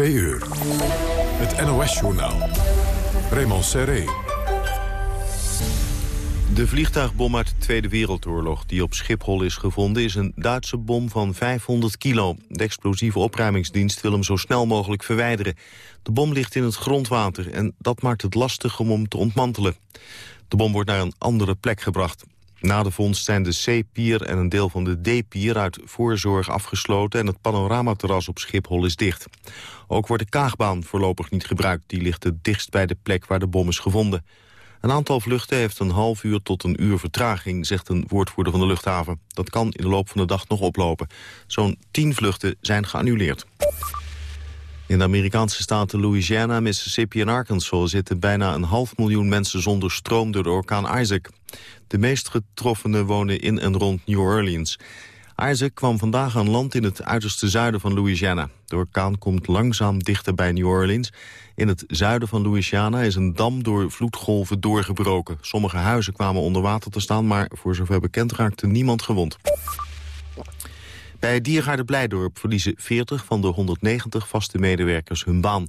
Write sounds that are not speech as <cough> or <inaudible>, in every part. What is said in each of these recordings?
2 uur. Het NOS-journaal. Raymond Serré. De vliegtuigbom uit de Tweede Wereldoorlog die op Schiphol is gevonden... is een Duitse bom van 500 kilo. De explosieve opruimingsdienst wil hem zo snel mogelijk verwijderen. De bom ligt in het grondwater en dat maakt het lastig om hem te ontmantelen. De bom wordt naar een andere plek gebracht. Na de vondst zijn de C-pier en een deel van de D-pier uit voorzorg afgesloten... en het panoramaterras op Schiphol is dicht. Ook wordt de Kaagbaan voorlopig niet gebruikt. Die ligt het dichtst bij de plek waar de bom is gevonden. Een aantal vluchten heeft een half uur tot een uur vertraging, zegt een woordvoerder van de luchthaven. Dat kan in de loop van de dag nog oplopen. Zo'n tien vluchten zijn geannuleerd. In de Amerikaanse staten Louisiana, Mississippi en Arkansas... zitten bijna een half miljoen mensen zonder stroom door de orkaan Isaac. De meest getroffenen wonen in en rond New Orleans. Isaac kwam vandaag aan land in het uiterste zuiden van Louisiana. De orkaan komt langzaam dichter bij New Orleans. In het zuiden van Louisiana is een dam door vloedgolven doorgebroken. Sommige huizen kwamen onder water te staan, maar voor zover bekend raakte niemand gewond. Bij Diergaarde Blijdorp verliezen 40 van de 190 vaste medewerkers hun baan.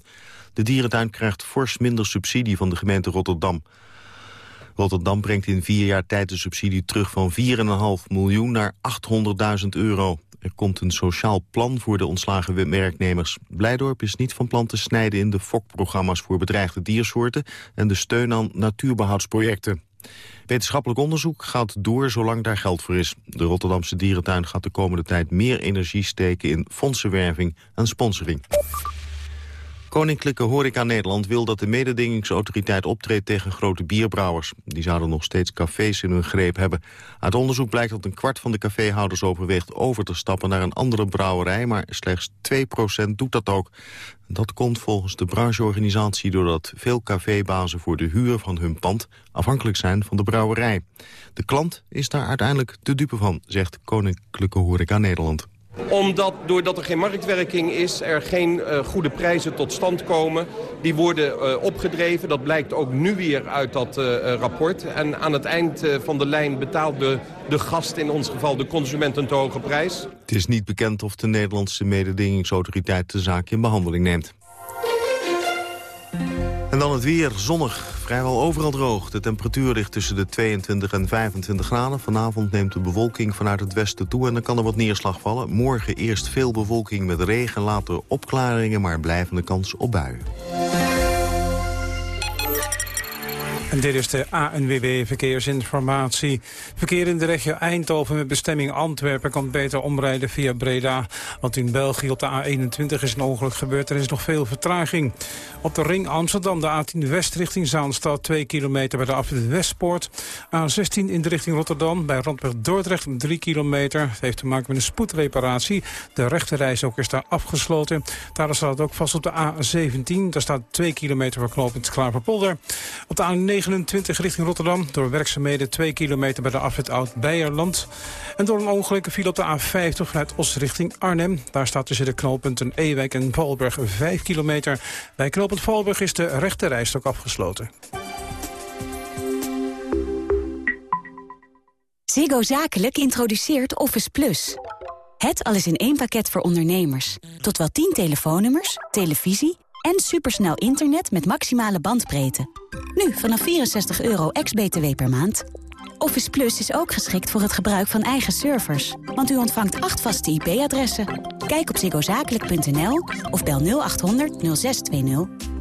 De dierentuin krijgt fors minder subsidie van de gemeente Rotterdam. Rotterdam brengt in vier jaar tijd de subsidie terug van 4,5 miljoen naar 800.000 euro. Er komt een sociaal plan voor de ontslagen werknemers. Blijdorp is niet van plan te snijden in de fokprogramma's voor bedreigde diersoorten en de steun aan natuurbehoudsprojecten. Wetenschappelijk onderzoek gaat door zolang daar geld voor is. De Rotterdamse dierentuin gaat de komende tijd meer energie steken in fondsenwerving en sponsoring. Koninklijke Horeca Nederland wil dat de mededingingsautoriteit optreedt tegen grote bierbrouwers. Die zouden nog steeds cafés in hun greep hebben. Uit onderzoek blijkt dat een kwart van de caféhouders overweegt over te stappen naar een andere brouwerij, maar slechts 2% doet dat ook. Dat komt volgens de brancheorganisatie doordat veel cafébazen voor de huur van hun pand afhankelijk zijn van de brouwerij. De klant is daar uiteindelijk de dupe van, zegt Koninklijke Horeca Nederland omdat, doordat er geen marktwerking is, er geen uh, goede prijzen tot stand komen. Die worden uh, opgedreven. Dat blijkt ook nu weer uit dat uh, rapport. En aan het eind van de lijn betaalt de, de gast, in ons geval de consument, een te hoge prijs. Het is niet bekend of de Nederlandse mededingingsautoriteit de zaak in behandeling neemt. En dan het weer, zonnig, vrijwel overal droog. De temperatuur ligt tussen de 22 en 25 graden. Vanavond neemt de bewolking vanuit het westen toe en dan kan er wat neerslag vallen. Morgen eerst veel bewolking met regen, later opklaringen... maar blijvende kans op buien. En dit is de ANWB Verkeersinformatie. Verkeer in de regio Eindhoven met bestemming Antwerpen... kan beter omrijden via Breda. Want in België op de A21 is een ongeluk gebeurd. Er is nog veel vertraging. Op de ring Amsterdam, de A10 West richting Zaanstad... 2 kilometer bij de afrit Westpoort. A16 in de richting Rotterdam bij Randweg Dordrecht 3 kilometer. Het heeft te maken met een spoedreparatie. De rechterreis ook is daar afgesloten. Daar staat het ook vast op de A17. Daar staat 2 kilometer voor knooppunt Klaverpolder. Op de A9 29 richting Rotterdam. Door werkzaamheden 2 kilometer bij de afrit Oud-Beierland. En door een ongeluk viel op de A50 vanuit Os richting Arnhem. Daar staat tussen de knooppunten Ewijk en Valburg 5 kilometer. Bij knooppunt Valburg is de rechte rijstok afgesloten. Ziggo Zakelijk introduceert Office Plus. Het alles in één pakket voor ondernemers. Tot wel 10 telefoonnummers, televisie en supersnel internet met maximale bandbreedte. Nu vanaf 64 euro ex-BTW per maand. Office Plus is ook geschikt voor het gebruik van eigen servers. Want u ontvangt acht vaste IP-adressen. Kijk op zigozakelijk.nl of bel 0800 0620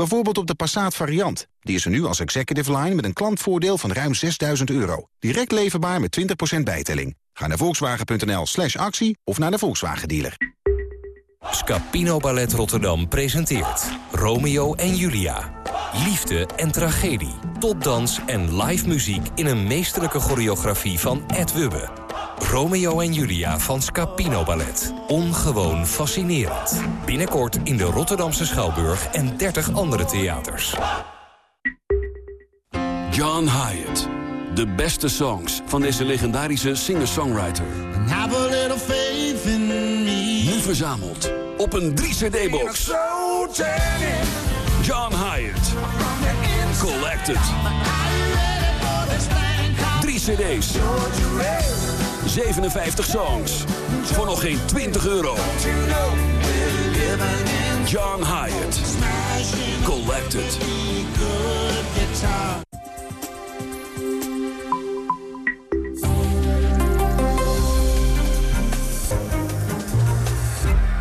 Bijvoorbeeld op de Passat variant. Die is er nu als executive line met een klantvoordeel van ruim 6000 euro. Direct leverbaar met 20% bijtelling. Ga naar volkswagen.nl slash actie of naar de Volkswagen dealer. Scapino Ballet Rotterdam presenteert Romeo en Julia. Liefde en tragedie, topdans en live muziek in een meesterlijke choreografie van Ed Wubbe. Romeo en Julia van Scapino Ballet. Ongewoon fascinerend. Binnenkort in de Rotterdamse Schouwburg en 30 andere theaters. John Hyatt. De beste songs van deze legendarische singer-songwriter. Nu verzameld op een 3-cd-box. John Hyatt. Collected. 3 cd's. 57 songs. Voor nog geen 20 euro. John Hyatt. Collected.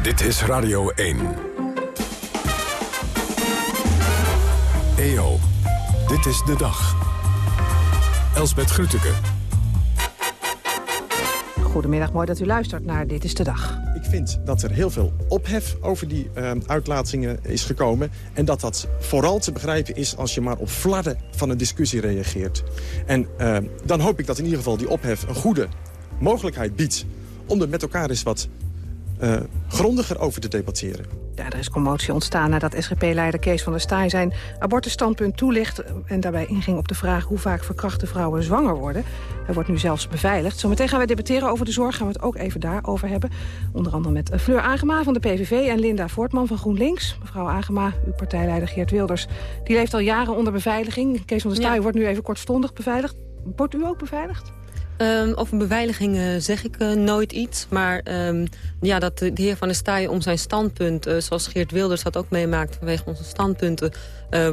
Dit is Radio 1. EO, dit is de dag. Elsbeth Grütke. Goedemiddag, mooi dat u luistert naar Dit is de Dag. Ik vind dat er heel veel ophef over die uh, uitlatingen is gekomen. En dat dat vooral te begrijpen is als je maar op flarden van een discussie reageert. En uh, dan hoop ik dat in ieder geval die ophef een goede mogelijkheid biedt... om er met elkaar eens wat uh, grondiger over te debatteren. Ja, er is commotie ontstaan nadat SGP-leider Kees van der Staaij zijn abortusstandpunt toelicht... en daarbij inging op de vraag hoe vaak verkrachte vrouwen zwanger worden. Hij wordt nu zelfs beveiligd. Zometeen gaan we debatteren over de zorg, gaan we het ook even daarover hebben. Onder andere met Fleur Agema van de PVV en Linda Voortman van GroenLinks. Mevrouw Agema, uw partijleider Geert Wilders, die leeft al jaren onder beveiliging. Kees van der Staaij ja. wordt nu even kortstondig beveiligd. Wordt u ook beveiligd? Um, over beveiliging uh, zeg ik uh, nooit iets. Maar um, ja, dat de, de heer Van der Staaien om zijn standpunt... Uh, zoals Geert Wilders dat ook meemaakt vanwege onze standpunten...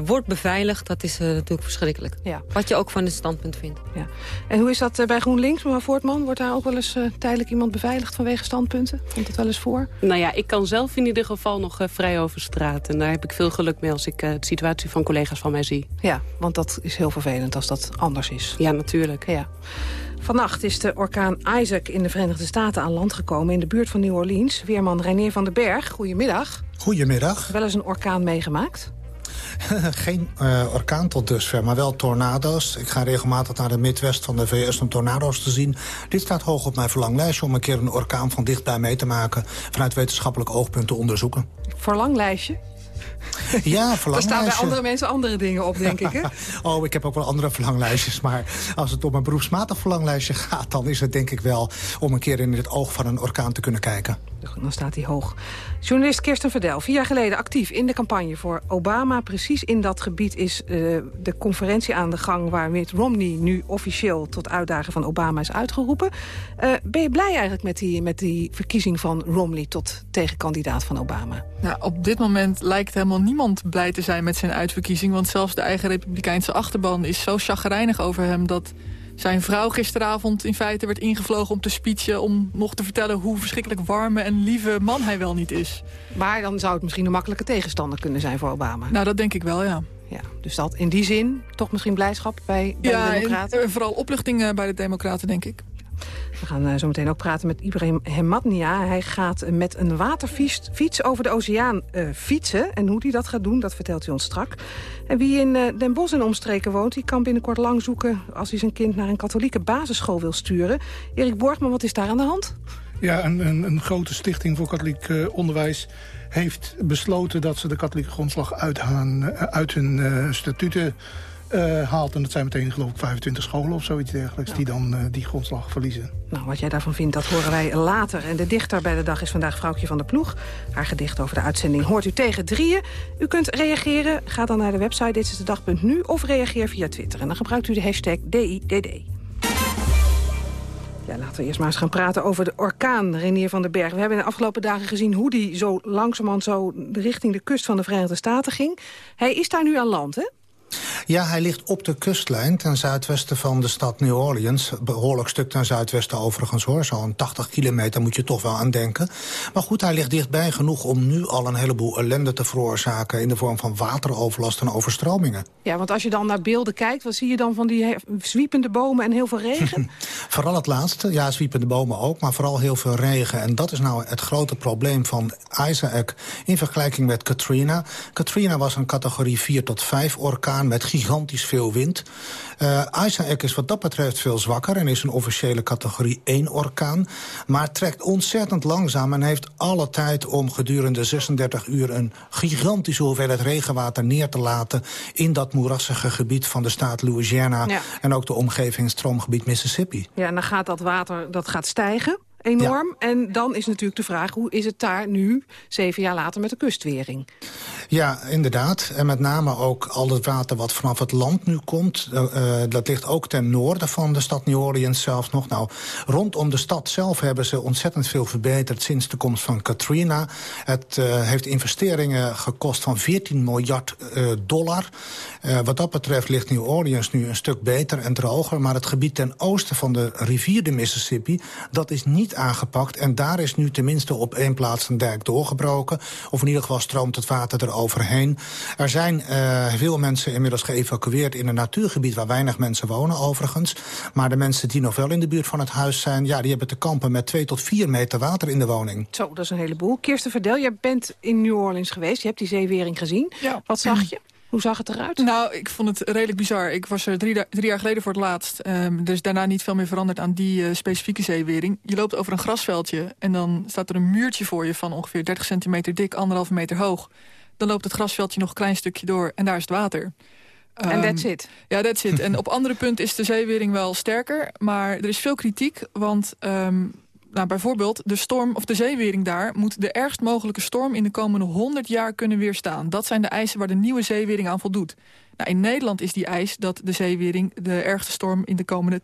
wordt beveiligd, dat is natuurlijk verschrikkelijk. Ja. Wat je ook van het standpunt vindt. Ja. En hoe is dat bij GroenLinks, mevrouw Voortman? Wordt daar ook wel eens tijdelijk iemand beveiligd vanwege standpunten? Komt het wel eens voor? Nou ja, ik kan zelf in ieder geval nog vrij over straat. En daar heb ik veel geluk mee als ik de situatie van collega's van mij zie. Ja, want dat is heel vervelend als dat anders is. Ja, natuurlijk. Ja. Vannacht is de orkaan Isaac in de Verenigde Staten aan land gekomen... in de buurt van New Orleans. Weerman Reinier van den Berg, goedemiddag. Goedemiddag. Wel eens een orkaan meegemaakt? <laughs> Geen uh, orkaan tot dusver, maar wel tornado's. Ik ga regelmatig naar de Midwest van de VS om tornado's te zien. Dit staat hoog op mijn verlanglijstje om een keer een orkaan van dichtbij mee te maken... vanuit wetenschappelijk oogpunt te onderzoeken. Verlanglijstje? <laughs> Ja, verlanglijstje. Er staan bij andere mensen andere dingen op, denk ik, hè? <laughs> oh, ik heb ook wel andere verlanglijstjes. Maar als het om een beroepsmatig verlanglijstje gaat... dan is het denk ik wel om een keer in het oog van een orkaan te kunnen kijken. Dan staat hij hoog. Journalist Kirsten Verdel, vier jaar geleden actief in de campagne voor Obama. Precies in dat gebied is uh, de conferentie aan de gang... waar Mitt Romney nu officieel tot uitdagen van Obama is uitgeroepen. Uh, ben je blij eigenlijk met die, met die verkiezing van Romney... tot tegenkandidaat van Obama? Nou, op dit moment lijkt helemaal niemand blij te zijn met zijn uitverkiezing. Want zelfs de eigen republikeinse achterban is zo chagrijnig over hem... dat zijn vrouw gisteravond in feite werd ingevlogen om te speechen... om nog te vertellen hoe verschrikkelijk warme en lieve man hij wel niet is. Maar dan zou het misschien een makkelijke tegenstander kunnen zijn voor Obama. Nou, dat denk ik wel, ja. Ja, dus dat in die zin toch misschien blijdschap bij, bij ja, de Democraten? Ja, vooral opluchting bij de Democraten, denk ik. We gaan uh, zo meteen ook praten met Ibrahim Hemadnia. Hij gaat met een waterfiets over de oceaan uh, fietsen. En hoe hij dat gaat doen, dat vertelt hij ons strak. En wie in uh, Den Bosch en omstreken woont... die kan binnenkort lang zoeken als hij zijn kind naar een katholieke basisschool wil sturen. Erik Borgman, wat is daar aan de hand? Ja, een, een, een grote stichting voor katholiek onderwijs heeft besloten... dat ze de katholieke grondslag uithaan, uit hun statuten uh, haalt. En dat zijn meteen geloof ik 25 scholen of zoiets dergelijks... die dan uh, die grondslag verliezen. Nou, wat jij daarvan vindt, dat horen wij later. En de dichter bij de dag is vandaag Vrouwtje van der Ploeg. Haar gedicht over de uitzending hoort u tegen drieën. U kunt reageren. Ga dan naar de website dit is de dag.nu of reageer via Twitter. En dan gebruikt u de hashtag DIDD. Ja, laten we eerst maar eens gaan praten over de orkaan Renier van den Berg. We hebben in de afgelopen dagen gezien hoe die zo langzamerhand zo richting de kust van de Verenigde Staten ging. Hij is daar nu aan land, hè? Ja, hij ligt op de kustlijn ten zuidwesten van de stad New Orleans. Behoorlijk stuk ten zuidwesten overigens hoor. Zo'n 80 kilometer moet je toch wel aan denken. Maar goed, hij ligt dichtbij genoeg om nu al een heleboel ellende te veroorzaken... in de vorm van wateroverlast en overstromingen. Ja, want als je dan naar beelden kijkt... wat zie je dan van die zwiepende bomen en heel veel regen? <laughs> vooral het laatste. Ja, zwiepende bomen ook, maar vooral heel veel regen. En dat is nou het grote probleem van Isaac in vergelijking met Katrina. Katrina was een categorie 4 tot 5 orkaan met gigantisch veel wind. Uh, Isaac is wat dat betreft veel zwakker en is een officiële categorie 1 orkaan. Maar trekt ontzettend langzaam en heeft alle tijd om gedurende 36 uur... een gigantische hoeveelheid regenwater neer te laten... in dat moerassige gebied van de staat Louisiana... en ook de omgeving stroomgebied Mississippi. Ja, en dan gaat dat water dat gaat stijgen enorm. En dan is natuurlijk de vraag, hoe is het daar nu, zeven jaar later, met de kustwering? Ja, inderdaad. En met name ook al het water wat vanaf het land nu komt. Uh, dat ligt ook ten noorden van de stad New Orleans zelf nog. Nou, rondom de stad zelf hebben ze ontzettend veel verbeterd... sinds de komst van Katrina. Het uh, heeft investeringen gekost van 14 miljard dollar. wat dat betreft ligt New Orleans nu een stuk beter en droger. Maar het gebied ten oosten van de rivier de Mississippi... dat is niet aangepakt. En daar is nu tenminste op één plaats een dijk doorgebroken. Of in ieder geval stroomt het water eroverheen. Er zijn uh, veel mensen inmiddels geëvacueerd in een natuurgebied... waar weinig mensen wonen overigens. Maar de mensen die nog wel in de buurt van het huis zijn... ja, die hebben te kampen met twee tot vier meter water in de woning. Zo, dat is een heleboel. Kirsten Verdel, jij bent in New Orleans geweest. Je hebt die zeewering gezien. Ja. Wat zag je? Hoe zag het eruit? Nou, ik vond het redelijk bizar. Ik was er drie, drie jaar geleden voor het laatst. Um, er is daarna niet veel meer veranderd aan die uh, specifieke zeewering. Je loopt over een grasveldje en dan staat er een muurtje voor je... van ongeveer 30 centimeter dik, anderhalve meter hoog. Dan loopt het grasveldje nog een klein stukje door en daar is het water. En um, that's it? Ja, that's it. en <laughs> op andere punten is de zeewering wel sterker. Maar er is veel kritiek, want... Um, nou, bijvoorbeeld, de storm of de zeewering daar moet de ergst mogelijke storm in de komende 100 jaar kunnen weerstaan. Dat zijn de eisen waar de nieuwe zeewering aan voldoet. Nou, in Nederland is die eis dat de zeewering de ergste storm in de komende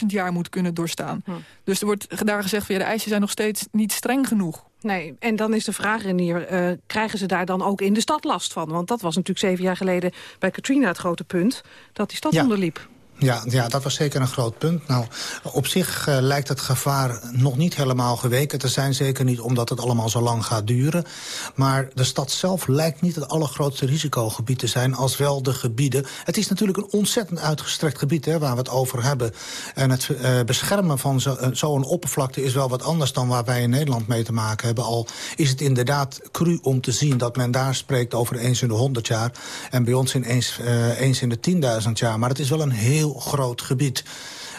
10.000 jaar moet kunnen doorstaan. Hm. Dus er wordt daar gezegd van ja, de eisen zijn nog steeds niet streng genoeg. Nee, en dan is de vraag, Renier, uh, krijgen ze daar dan ook in de stad last van? Want dat was natuurlijk zeven jaar geleden bij Katrina het grote punt, dat die stad onderliep. Ja, ja, dat was zeker een groot punt. Nou, op zich uh, lijkt het gevaar nog niet helemaal geweken te zijn. Zeker niet omdat het allemaal zo lang gaat duren. Maar de stad zelf lijkt niet het allergrootste risicogebied te zijn... als wel de gebieden. Het is natuurlijk een ontzettend uitgestrekt gebied hè, waar we het over hebben. En het uh, beschermen van zo'n zo oppervlakte is wel wat anders... dan waar wij in Nederland mee te maken hebben. Al is het inderdaad cru om te zien dat men daar spreekt over eens in de honderd jaar... en bij ons in eens, uh, eens in de tienduizend jaar. Maar het is wel een heel groot gebied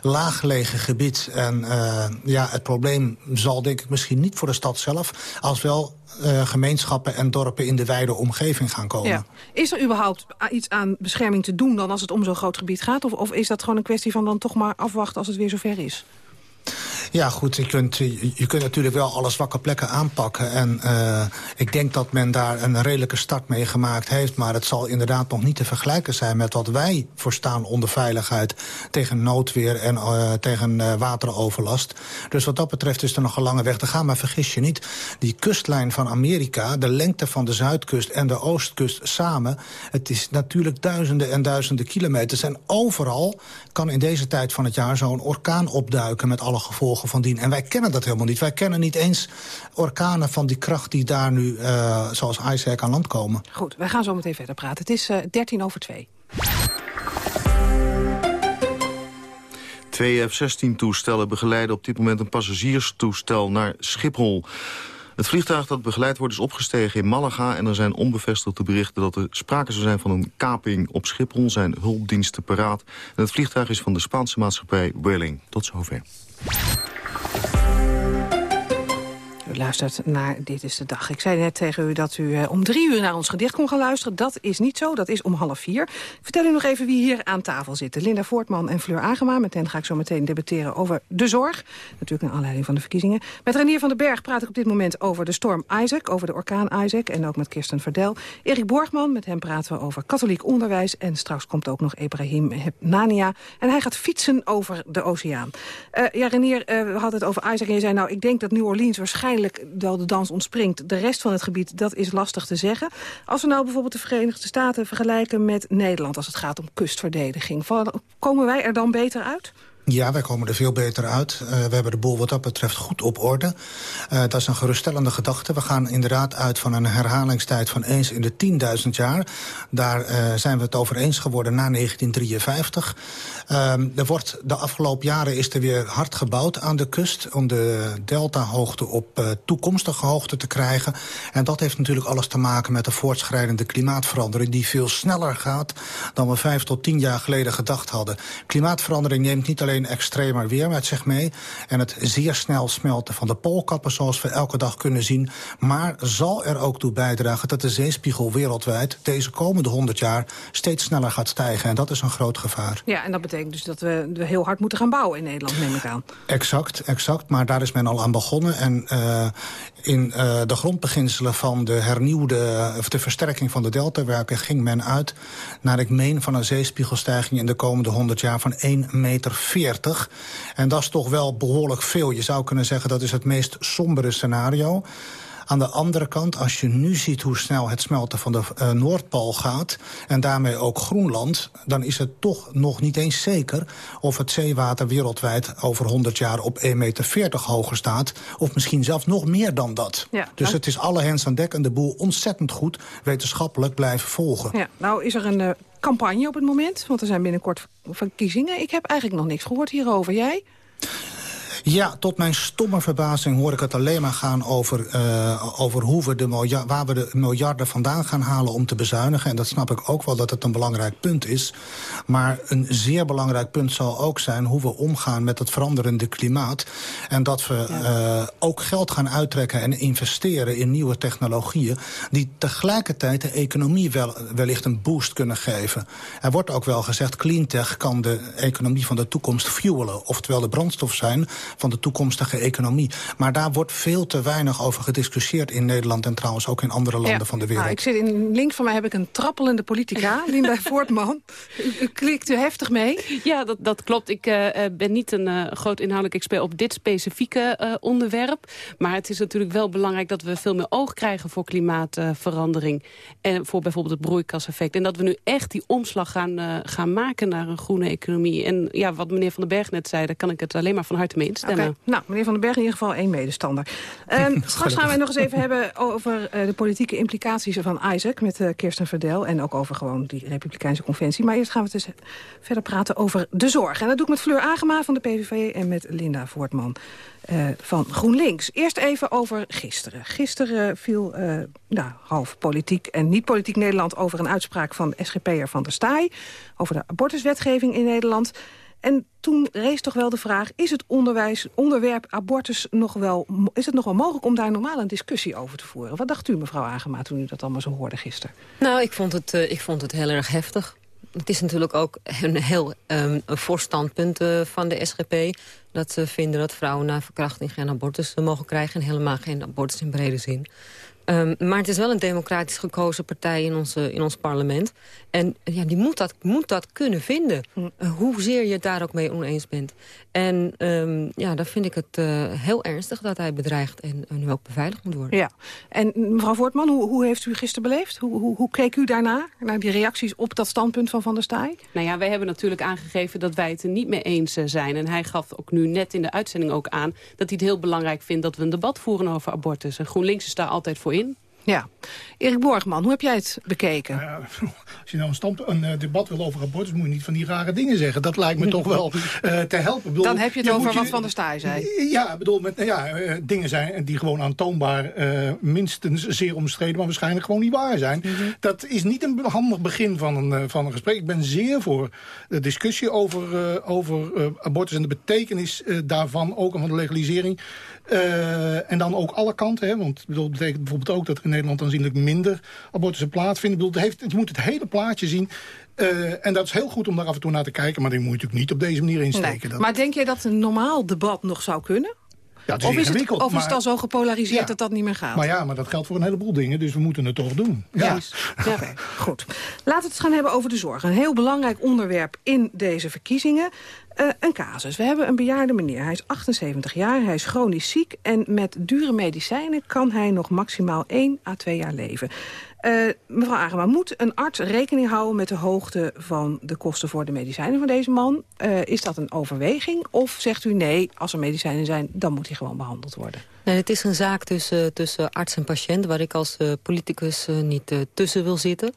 laaggelegen gebied. En uh, ja, het probleem zal denk ik misschien niet voor de stad zelf... als wel uh, gemeenschappen en dorpen in de wijde omgeving gaan komen. Is er überhaupt iets aan bescherming te doen dan als het om zo'n groot gebied gaat? Of, of is dat gewoon een kwestie van dan toch maar afwachten als het weer zover is? Ja, goed, je kunt, kunt natuurlijk wel alle zwakke plekken aanpakken. En uh, ik denk dat men daar een redelijke start mee gemaakt heeft. Maar het zal inderdaad nog niet te vergelijken zijn met wat wij voorstaan onder veiligheid. Tegen noodweer en uh, tegen uh, wateroverlast. Dus wat dat betreft is er nog een lange weg te gaan. Maar vergis je niet, die kustlijn van Amerika, de lengte van de zuidkust en de oostkust samen. Het is natuurlijk duizenden en duizenden kilometers. En overal kan in deze tijd van het jaar zo'n orkaan opduiken met alle gevolgen van dien. En wij kennen dat helemaal niet. Wij kennen niet eens orkanen van die kracht die daar nu, uh, zoals Isaac, aan land komen. Goed, wij gaan zo meteen verder praten. Het is uh, eh, 13 over 2. Twee F-16-toestellen begeleiden op dit moment een passagierstoestel naar Schiphol. Het vliegtuig dat begeleid wordt is opgestegen in Malaga... en er zijn onbevestigde berichten dat er sprake zou zijn van een kaping op Schiphol. zijn hulpdiensten paraat. En het vliegtuig is van de Spaanse maatschappij Welling. Tot zover. Luistert naar Dit is de Dag. Ik zei net tegen u dat u eh, om drie uur naar ons gedicht kon gaan luisteren. Dat is niet zo, dat is om half vier. Ik vertel u nog even wie hier aan tafel zitten. Linda Voortman en Fleur Agema. Met hen ga ik zo meteen debatteren over de zorg. Natuurlijk naar aanleiding van de verkiezingen. Met Renier van den Berg praat ik op dit moment over de storm Isaac. Over de orkaan Isaac. En ook met Kirsten Verdel. Erik Borgman, met hem praten we over katholiek onderwijs. En straks komt ook nog Ibrahim Nania. En hij gaat fietsen over de oceaan. Uh, ja, Renier, uh, we hadden het over Isaac. En je zei, nou, ik denk dat New Orleans waarschijnlijk wel de dans ontspringt. De rest van het gebied, dat is lastig te zeggen. Als we nou bijvoorbeeld de Verenigde Staten vergelijken met Nederland... als het gaat om kustverdediging, komen wij er dan beter uit? Ja, wij komen er veel beter uit. Uh, we hebben de boel wat dat betreft goed op orde. Uh, dat is een geruststellende gedachte. We gaan inderdaad uit van een herhalingstijd van eens in de 10.000 jaar. Daar uh, zijn we het over eens geworden na 1953. er wordt, de afgelopen jaren is er weer hard gebouwd aan de kust... om de deltahoogte op toekomstige hoogte te krijgen. En dat heeft natuurlijk alles te maken met de voortschrijdende klimaatverandering... die veel sneller gaat dan we vijf tot tien jaar geleden gedacht hadden. Klimaatverandering neemt niet alleen alleen extremer weer met zich mee... en het zeer snel smelten van de poolkappen zoals we elke dag kunnen zien... maar zal er ook toe bijdragen dat de zeespiegel wereldwijd... deze komende 100 jaar steeds sneller gaat stijgen. En dat is een groot gevaar. Ja, en dat betekent dus dat we, we heel hard moeten gaan bouwen in Nederland, neem ik aan. Exact, exact. Maar daar is men al aan begonnen. En uh, in uh, de grondbeginselen van de hernieuwde... of de versterking van de deltawerken ging men uit... naar ik meen van een zeespiegelstijging in de komende 100 jaar... van 1 meter 40. En dat is toch wel behoorlijk veel. Je zou kunnen zeggen dat is het meest sombere scenario. Aan de andere kant, als je nu ziet hoe snel het smelten van de uh, Noordpool gaat... en daarmee ook Groenland, dan is het toch nog niet eens zeker... of het zeewater wereldwijd over 100 jaar op 1,40 meter hoger staat... of misschien zelfs nog meer dan dat. Ja, dus nou... het is alle hens aan dek en de boel ontzettend goed... wetenschappelijk blijven volgen. Ja, nou is er een uh, campagne op het moment, want er zijn binnenkort verkiezingen. Ik heb eigenlijk nog niks gehoord hierover. Jij? Ja, tot mijn stomme verbazing hoor ik het alleen maar gaan over, uh, over hoe we de waar we de miljarden vandaan gaan halen om te bezuinigen. En dat snap ik ook wel dat het een belangrijk punt is. Maar een zeer belangrijk punt zal ook zijn hoe we omgaan met het veranderende klimaat. En dat we ja. uh, ook geld gaan uittrekken en investeren in nieuwe technologieën... die tegelijkertijd de economie wel, wellicht een boost kunnen geven. Er wordt ook wel gezegd, cleantech kan de economie van de toekomst fuelen. Oftewel de brandstof zijn van de toekomstige economie. Maar daar wordt veel te weinig over gediscussieerd in Nederland... en trouwens ook in andere landen ja. van de wereld. Nou, ik zit in, links van mij heb ik een trappelende politica, <laughs> Linda Voortman. U, u klikt u heftig mee? Ja, dat, dat klopt. Ik uh, ben niet een uh, groot inhoudelijk expert op dit specifieke uh, onderwerp. Maar het is natuurlijk wel belangrijk dat we veel meer oog krijgen... voor klimaatverandering en voor bijvoorbeeld het broeikaseffect. En dat we nu echt die omslag gaan, gaan maken naar een groene economie. En ja, wat meneer Van den Berg net zei, daar kan ik het alleen maar van harte mee instemmen. Okay. Nou, meneer Van den Berg in ieder geval één medestander. Um, <laughs> straks gaan we nog eens even hebben over uh, de politieke implicaties van Isaac... met uh, Kirsten Verdel en ook over gewoon die Republikeinse conventie. Maar eerst gaan we dus verder praten over de zorg. En dat doe ik met Fleur Agema van de PVV en met Linda Voortman uh, van GroenLinks. Eerst even over gisteren. Gisteren viel nou, half politiek en niet-politiek Nederland... over een uitspraak van SGP'er Van der Staaij... over de abortuswetgeving in Nederland... En toen rees toch wel de vraag, is het onderwijs, onderwerp abortus nog wel, is het nog wel mogelijk om daar normaal een discussie over te voeren? Wat dacht u, mevrouw Agema, toen u dat allemaal zo hoorde gisteren? Nou, ik vond het, uh, ik vond het heel erg heftig. Het is natuurlijk ook een heel voorstandpunt uh, van de SGP... dat ze vinden dat vrouwen na verkrachting geen abortus mogen krijgen... en helemaal geen abortus in brede zin. Um, maar het is wel een democratisch gekozen partij in, onze, in ons parlement. En ja, die moet dat, moet dat kunnen vinden. Mm. Uh, hoezeer je het daar ook mee oneens bent. En um, ja, dan vind ik het uh, heel ernstig dat hij bedreigd en uh, nu ook beveiligd moet worden. Ja. En mevrouw Voortman, hoe, hoe heeft u gisteren beleefd? Hoe, hoe, hoe keek u daarna, naar die reacties op dat standpunt van Van der Staaij? Nou ja, wij hebben natuurlijk aangegeven dat wij het er niet mee eens zijn. En hij gaf ook nu net in de uitzending ook aan... dat hij het heel belangrijk vindt dat we een debat voeren over abortus. En GroenLinks is daar altijd voor in. Ja. Erik Borgman, hoe heb jij het bekeken? Nou ja, <laughs> als je nou een, stand, een uh, debat wil over abortus... moet je niet van die rare dingen zeggen. Dat lijkt me toch wel uh, <laughs> te helpen. Bedoel, Dan heb je het over je, wat Van der Staaij zei. Ja, bedoel, met, ja, uh, dingen zijn die gewoon aantoonbaar... minstens zeer omstreden, maar waarschijnlijk gewoon niet waar zijn. Mm -hmm. Dat is niet een handig begin van een, van een gesprek. Ik ben zeer voor de discussie over, over abortus... en de betekenis daarvan, ook van de legalisering... Uh, en dan ook alle kanten, hè, want dat betekent bijvoorbeeld ook dat er in Nederland aanzienlijk minder abortussen plaatsvinden. Bedoel, het, heeft, het moet het hele plaatje zien. Uh, en dat is heel goed om daar af en toe naar te kijken, maar die moet je natuurlijk niet op deze manier insteken. Nee. Dat... Maar denk jij dat een normaal debat nog zou kunnen? Ja, is of, is het, of is het al zo gepolariseerd ja, dat dat niet meer gaat? Maar ja, maar dat geldt voor een heleboel dingen, dus we moeten het toch doen. Ja, ja. <laughs> okay, goed. Laten we het gaan hebben over de zorg. Een heel belangrijk onderwerp in deze verkiezingen. Uh, een casus. We hebben een bejaarde meneer. Hij is 78 jaar, hij is chronisch ziek... en met dure medicijnen kan hij nog maximaal 1 à 2 jaar leven. Uh, mevrouw Agema, moet een arts rekening houden met de hoogte van de kosten voor de medicijnen van deze man? Uh, is dat een overweging? Of zegt u nee, als er medicijnen zijn, dan moet hij gewoon behandeld worden? Nee, het is een zaak tussen, tussen arts en patiënt... waar ik als uh, politicus niet tussen wil zitten.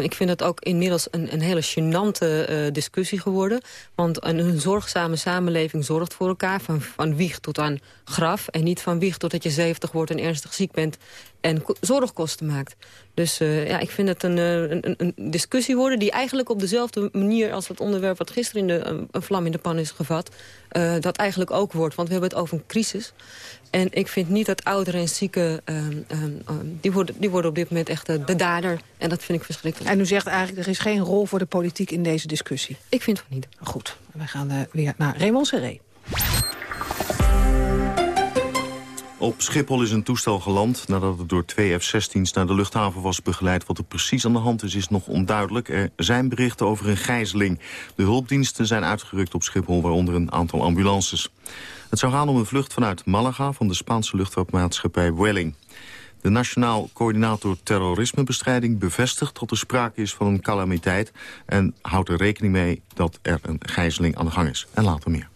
Ik vind het ook inmiddels een, een hele gênante discussie geworden. Want een, een, zorgzame samenleving zorgt voor elkaar... Van, van wieg tot aan graf. En niet van wieg totdat je 70 wordt en ernstig ziek bent... en zorgkosten maakt. Dus ja, ik vind het een, een, een, discussie worden... die eigenlijk op dezelfde manier als het onderwerp... wat gisteren in de, een vlam in de pan is gevat... dat eigenlijk ook wordt. Want we hebben het over een crisis. En ik vind niet dat ouderen en zieken... Um, um, die, worden, die worden op dit moment echt de dader. En dat vind ik verschrikkelijk. En u zegt eigenlijk, er is geen rol voor de politiek in deze discussie? Ik vind van niet. Goed, we gaan uh, weer naar Raymond Serré. Op Schiphol is een toestel geland nadat het door twee F-16's naar de luchthaven was begeleid. Wat er precies aan de hand is, is nog onduidelijk. Er zijn berichten over een gijzeling. De hulpdiensten zijn uitgerukt op Schiphol, waaronder een aantal ambulances. Het zou gaan om een vlucht vanuit Malaga van de Spaanse luchtvaartmaatschappij Welling. De Nationaal Coördinator Terrorismebestrijding bevestigt dat er sprake is van een calamiteit... en houdt er rekening mee dat er een gijzeling aan de gang is. En later meer.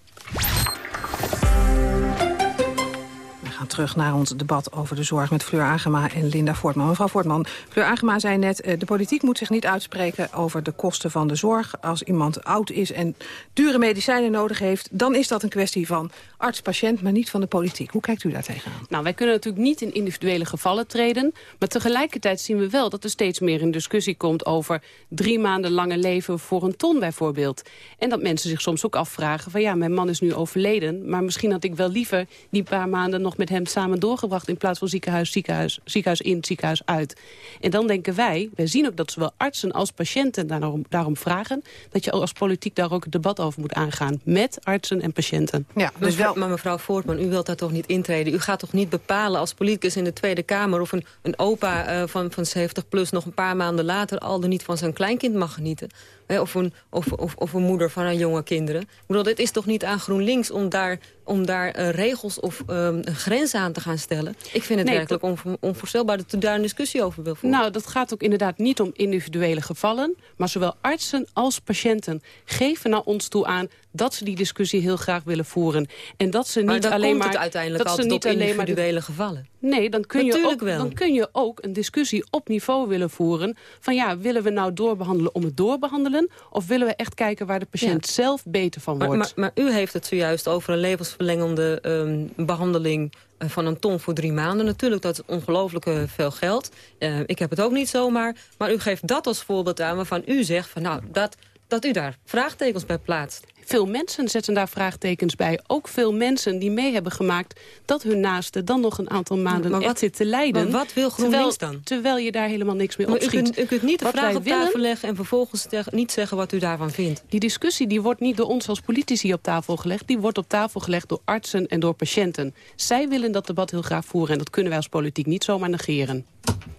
Terug naar ons debat over de zorg met Fleur Agema en Linda Voortman. Mevrouw Voortman, Fleur Agema zei net... Eh, de politiek moet zich niet uitspreken over de kosten van de zorg. Als iemand oud is en dure medicijnen nodig heeft... dan is dat een kwestie van arts-patiënt, maar niet van de politiek. Hoe kijkt u daar tegenaan? Nou, wij kunnen natuurlijk niet in individuele gevallen treden... maar tegelijkertijd zien we wel dat er steeds meer in discussie komt... over drie maanden lange leven voor een ton bijvoorbeeld. En dat mensen zich soms ook afvragen van... ja, mijn man is nu overleden, maar misschien had ik wel liever... die paar maanden nog met hem samen doorgebracht... in plaats van ziekenhuis, ziekenhuis, ziekenhuis in, ziekenhuis uit. En dan denken wij, wij zien ook dat zowel artsen als patiënten daarom, daarom vragen... dat je als politiek daar ook het debat over moet aangaan. Met artsen en patiënten. Ja, dus wel... Maar mevrouw Voortman, u wilt daar toch niet intreden? U gaat toch niet bepalen als politicus in de Tweede Kamer... of een, een opa uh, van, van 70 plus nog een paar maanden later... al dan niet van zijn kleinkind mag genieten? Of, een, of, of, of een moeder van een jonge kinderen. Ik bedoel, dit is toch niet aan GroenLinks om daar, om daar uh, regels of um, grenzen aan te gaan stellen? Ik vind het nee, werkelijk on, onvoorstelbaar dat u daar een discussie over wil voeren. Nou, dat gaat ook inderdaad niet om individuele gevallen. Maar zowel artsen als patiënten geven naar ons toe aan dat ze die discussie heel graag willen voeren. En dat ze niet alleen maar... het uiteindelijk dat ze niet alleen individuele maar gevallen. Nee, dan kun, je ook, wel. dan kun je ook een discussie op niveau willen voeren... van ja, willen we nou doorbehandelen om het doorbehandelen... of willen we echt kijken waar de patiënt zelf beter van wordt? Maar, maar, u heeft het zojuist over een levensverlengende um, behandeling eh, van een ton voor drie maanden. Natuurlijk, dat is ongelooflijk veel geld. Uh, ik heb het ook niet zomaar. Maar u geeft dat als voorbeeld aan waarvan u zegt... van nou, dat, dat u daar vraagtekens bij plaatst. Veel mensen zetten daar vraagtekens bij. Ook veel mensen die mee hebben gemaakt dat hun naaste dan nog een aantal maanden maar wat, zit te lijden. Maar wat wil GroenLinks dan? Terwijl je daar helemaal niks mee opschiet. U kunt, u kunt niet de vraag op tafel leggen en vervolgens niet zeggen wat u daarvan vindt. Die discussie die wordt niet door ons als politici op tafel gelegd. Die wordt op tafel gelegd door artsen en door patiënten. Zij willen dat debat heel graag voeren en dat kunnen wij als politiek niet zomaar negeren.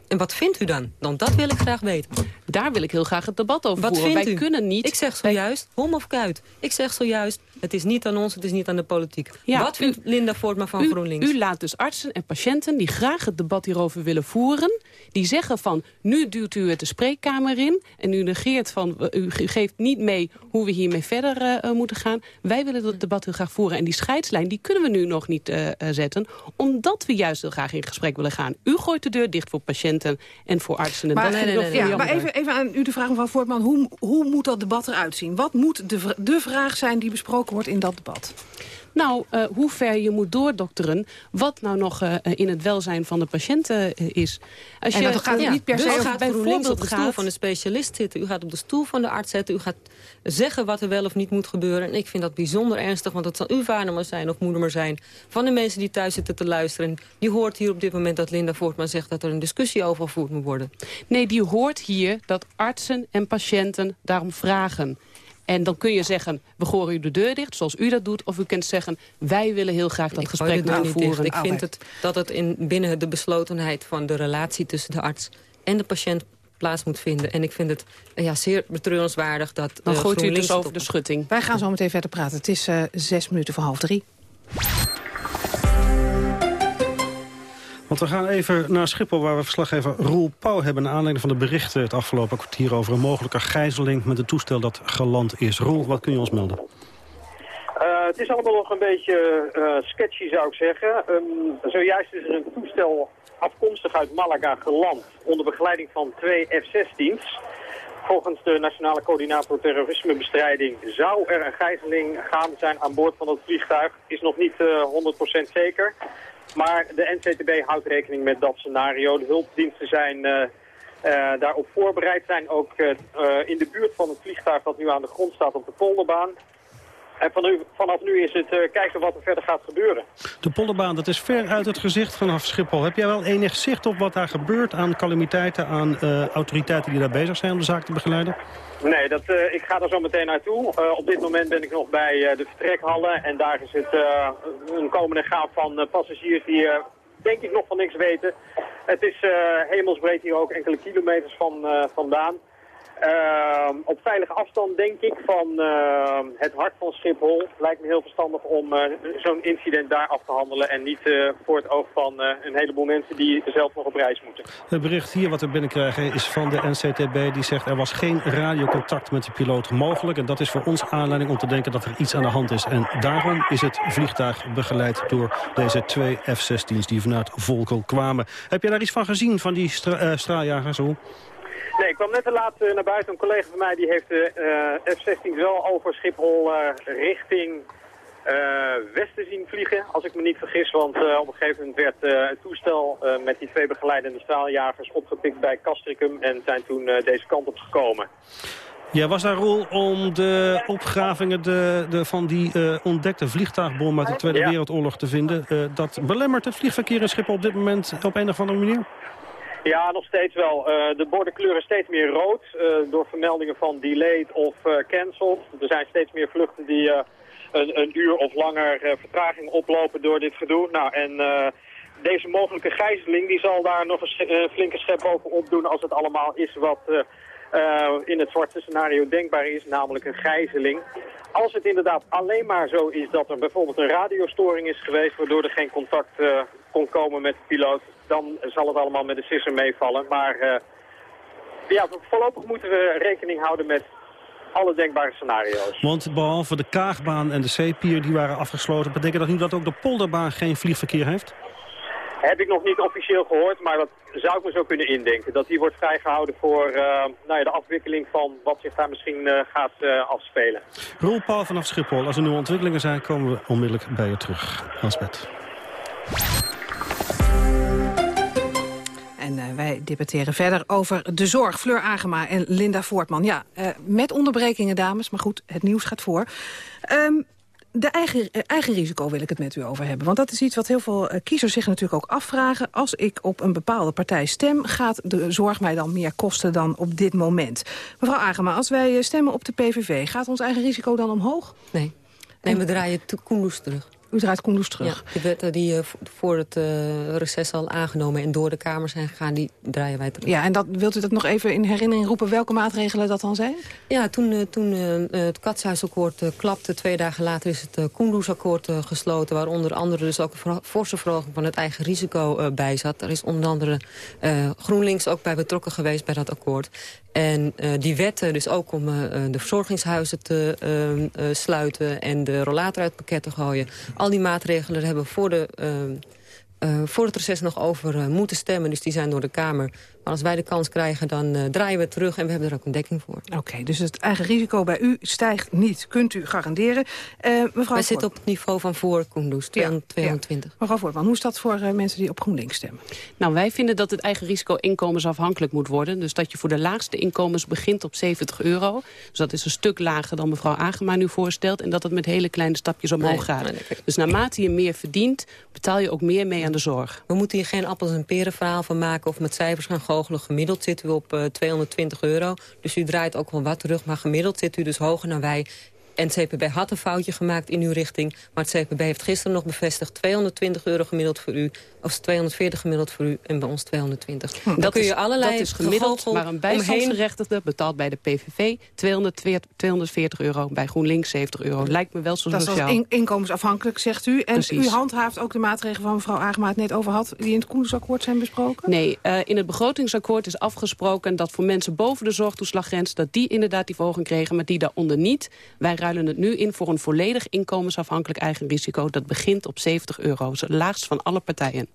En wat vindt u dan? Dan dat wil ik graag weten. Daar wil ik heel graag het debat over wat voeren. Wij u? kunnen niet... Ik zeg zojuist, hom of kuit. Ik zeg zojuist, het is niet aan ons, het is niet aan de politiek. Ja, wat vindt u, Linda Voortman van u, GroenLinks? U laat dus artsen en patiënten die graag het debat hierover willen voeren... die zeggen van, nu duwt u het de spreekkamer in... en u negeert van, u geeft niet mee hoe we hiermee verder uh, moeten gaan. Wij willen dat debat heel graag voeren. En die scheidslijn, die kunnen we nu nog niet uh, zetten... omdat we juist heel graag in gesprek willen gaan. U gooit de deur dicht voor patiënten en voor artsen. En maar, nee, nee, nee, ja, maar even, even aan u de vraag, mevrouw Voortman. Hoe, hoe moet dat debat eruit zien? Wat moet de, de vraag zijn die besproken wordt in dat debat? Nou, uh, hoe ver je moet doordokteren... wat nou nog uh, in het welzijn van de patiënten uh, is. Als en je, dat gaat ja, niet per se... Dus gaat bijvoorbeeld op de stoel van de specialist zitten. U gaat op de stoel van de arts zitten. U gaat zeggen wat er wel of niet moet gebeuren. En ik vind dat bijzonder ernstig, want het zal uw vader maar zijn of moeder maar zijn... van de mensen die thuis zitten te luisteren. Die hoort hier op dit moment dat Linda Voortman zegt... dat er een discussie over gevoerd moet worden. Nee, die hoort hier dat artsen en patiënten daarom vragen... En dan kun je zeggen, we gooien u de deur dicht, zoals u dat doet. Of u kunt zeggen, wij willen heel graag dat ik gesprek met u voeren. Ik vind het, dat het in, binnen de beslotenheid van de relatie tussen de arts en de patiënt plaats moet vinden. En ik vind het ja, zeer betreurenswaardig dat Dan uh, gooit u het dus over de schutting. Wij gaan zo meteen verder praten. Het is uh, zes minuten voor half drie. We gaan even naar Schiphol, waar we verslaggever Roel Pauw hebben... naar aanleiding van de berichten het afgelopen kwartier... over een mogelijke gijzeling met een toestel dat geland is. Roel, wat kun je ons melden? Uh, het is allemaal nog een beetje uh, sketchy, zou ik zeggen. Um, zojuist is er een toestel afkomstig uit Malaga geland... onder begeleiding van twee F-16's. Volgens de Nationale Coördinator Terrorismebestrijding zou er een gijzeling gaan zijn aan boord van het vliegtuig. Is nog niet uh, 100% zeker. Maar de NCTB houdt rekening met dat scenario. De hulpdiensten zijn uh, uh, daarop voorbereid, zijn ook uh, in de buurt van het vliegtuig dat nu aan de grond staat op de polderbaan. En van nu, vanaf nu is het kijken wat er verder gaat gebeuren. De polderbaan, dat is ver uit het gezicht vanaf Schiphol. Heb jij wel enig zicht op wat daar gebeurt aan calamiteiten, aan autoriteiten die daar bezig zijn om de zaak te begeleiden? Nee, dat, uh, ik ga er zo meteen naartoe. Op dit moment ben ik nog bij de vertrekhallen en daar is het een komende gaaf van passagiers die denk ik nog van niks weten. Het is hemelsbreed hier ook enkele kilometers van, vandaan. Uh, op veilige afstand denk ik van uh, het hart van Schiphol. Lijkt me heel verstandig om uh, zo'n incident daar af te handelen... en niet voor het oog van een heleboel mensen die zelf nog op reis moeten. Het bericht hier wat we binnenkrijgen is van de NCTB. Die zegt er was geen radiocontact met de piloot mogelijk. En dat is voor ons aanleiding om te denken dat er iets aan de hand is. En daarom is het vliegtuig begeleid door deze twee F-16's die vanuit Volkel kwamen. Heb je daar iets van gezien, van die stra straaljagers? Hoe? Nee, ik kwam net te laat naar buiten. Een collega van mij die heeft de uh, F-16 wel over Schiphol uh, richting westen zien vliegen, als ik me niet vergis. Want op een gegeven moment werd het toestel met die twee begeleidende straaljagers opgepikt bij Castricum en zijn toen deze kant op gekomen. Ja, was daar rol om de opgravingen de, de, van die ontdekte vliegtuigbom uit de Tweede ja. Wereldoorlog te vinden? dat belemmert het vliegverkeer in Schiphol op dit moment op een of andere manier? Ja, nog steeds wel. Uh, de borden kleuren steeds meer rood uh, door vermeldingen van delayed of uh, cancelled. Er zijn steeds meer vluchten die een, een, uur of langer vertraging oplopen door dit gedoe. Nou, en deze mogelijke gijzeling die zal daar nog een flinke schep bovenop doen als het allemaal is wat in het zwarte scenario denkbaar is, namelijk een gijzeling. Als het inderdaad alleen maar zo is dat er bijvoorbeeld een radiostoring is geweest... waardoor er geen contact uh, kon komen met de piloot... dan zal het allemaal met de sisser meevallen. Maar uh, ja, voorlopig moeten we rekening houden met alle denkbare scenario's. Want behalve de Kaagbaan en de zeepier die waren afgesloten... betekent dat nu dat ook de polderbaan geen vliegverkeer heeft? Heb ik nog niet officieel gehoord, maar dat zou ik me zo kunnen indenken. Dat die wordt vrijgehouden voor uh, nou ja, de afwikkeling van wat zich daar misschien uh, gaat uh, afspelen. Roel Paul vanaf Schiphol. Als er nieuwe ontwikkelingen zijn, komen we onmiddellijk bij je terug. Elsbeth. En wij debatteren verder over de zorg. Fleur Agema en Linda Voortman. Ja, met onderbrekingen, dames, maar goed, het nieuws gaat voor. Um, de eigen, eigen risico wil ik het met u over hebben. Want dat is iets wat heel veel kiezers zich natuurlijk ook afvragen. Als ik op een bepaalde partij stem, gaat de zorg mij dan meer kosten dan op dit moment? Mevrouw Agema, als wij stemmen op de PVV, gaat ons eigen risico dan omhoog? Nee, nee we draaien Koendoes terug. U draait Koendoes terug? Ja, de wetten die uh, voor het uh, reces al aangenomen en door de Kamer zijn gegaan, die draaien wij terug. Ja, en dat, wilt u dat nog even in herinnering roepen, welke maatregelen dat dan zijn? Ja, toen, uh, toen het Katshuisakkoord klapte, twee dagen later is het Koendoesakkoord gesloten, waar onder andere dus ook een forse verhoging van het eigen risico bij zat. Er is onder andere GroenLinks ook bij betrokken geweest bij dat akkoord. En uh, die wetten, dus ook om uh, de verzorgingshuizen te uh, sluiten... en de rollator uit het pakket te gooien. Al die maatregelen hebben voor, de, voor het reces nog over moeten stemmen. Dus die zijn door de Kamer maar als wij de kans krijgen, dan uh, draaien we terug en we hebben er ook een dekking voor. Oké, okay, dus het eigen risico bij u stijgt niet. Kunt u garanderen. Uh, mevrouw wij zitten op het niveau van voor Koendoes, 220. Ja. Mevrouw Voortman, hoe is dat voor uh, mensen die op GroenLinks stemmen? Nou, wij vinden dat het eigen risico inkomensafhankelijk moet worden. Dus dat je voor de laagste inkomens begint op 70 euro. Dus dat is een stuk lager dan mevrouw Agema nu voorstelt. En dat het met hele kleine stapjes omhoog nee, gaat. Nee, nee. Dus naarmate je meer verdient, betaal je ook meer mee aan de zorg. We moeten hier geen appels en peren verhaal van maken of met cijfers gaan Gemiddeld zitten we op uh, 220 euro. Dus u draait ook wel wat terug, maar gemiddeld zit u dus hoger dan wij En het CPB had een foutje gemaakt in uw richting. Maar het CPB heeft gisteren nog bevestigd... 220 euro gemiddeld voor u, of 240 gemiddeld voor u... en bij ons 220. Hm. Dat, is, allerlei dat is gemiddeld, maar een bijstandsgerechtigde betaalt bij de PVV 240 euro. Bij GroenLinks 70 euro. Lijkt me wel zo dat sociaal. Dat is inkomensafhankelijk, zegt u. En u handhaaft ook de maatregelen waar mevrouw Agema het net over had... die in het Koendersakkoord zijn besproken? Nee, uh, in het begrotingsakkoord is afgesproken... dat voor mensen boven de zorgtoeslaggrens... dat die inderdaad die verhoging kregen, maar die daaronder niet. Wij ruilen het nu in voor een volledig inkomensafhankelijk eigen risico. Dat begint op 70 euro, het laagst van alle partijen.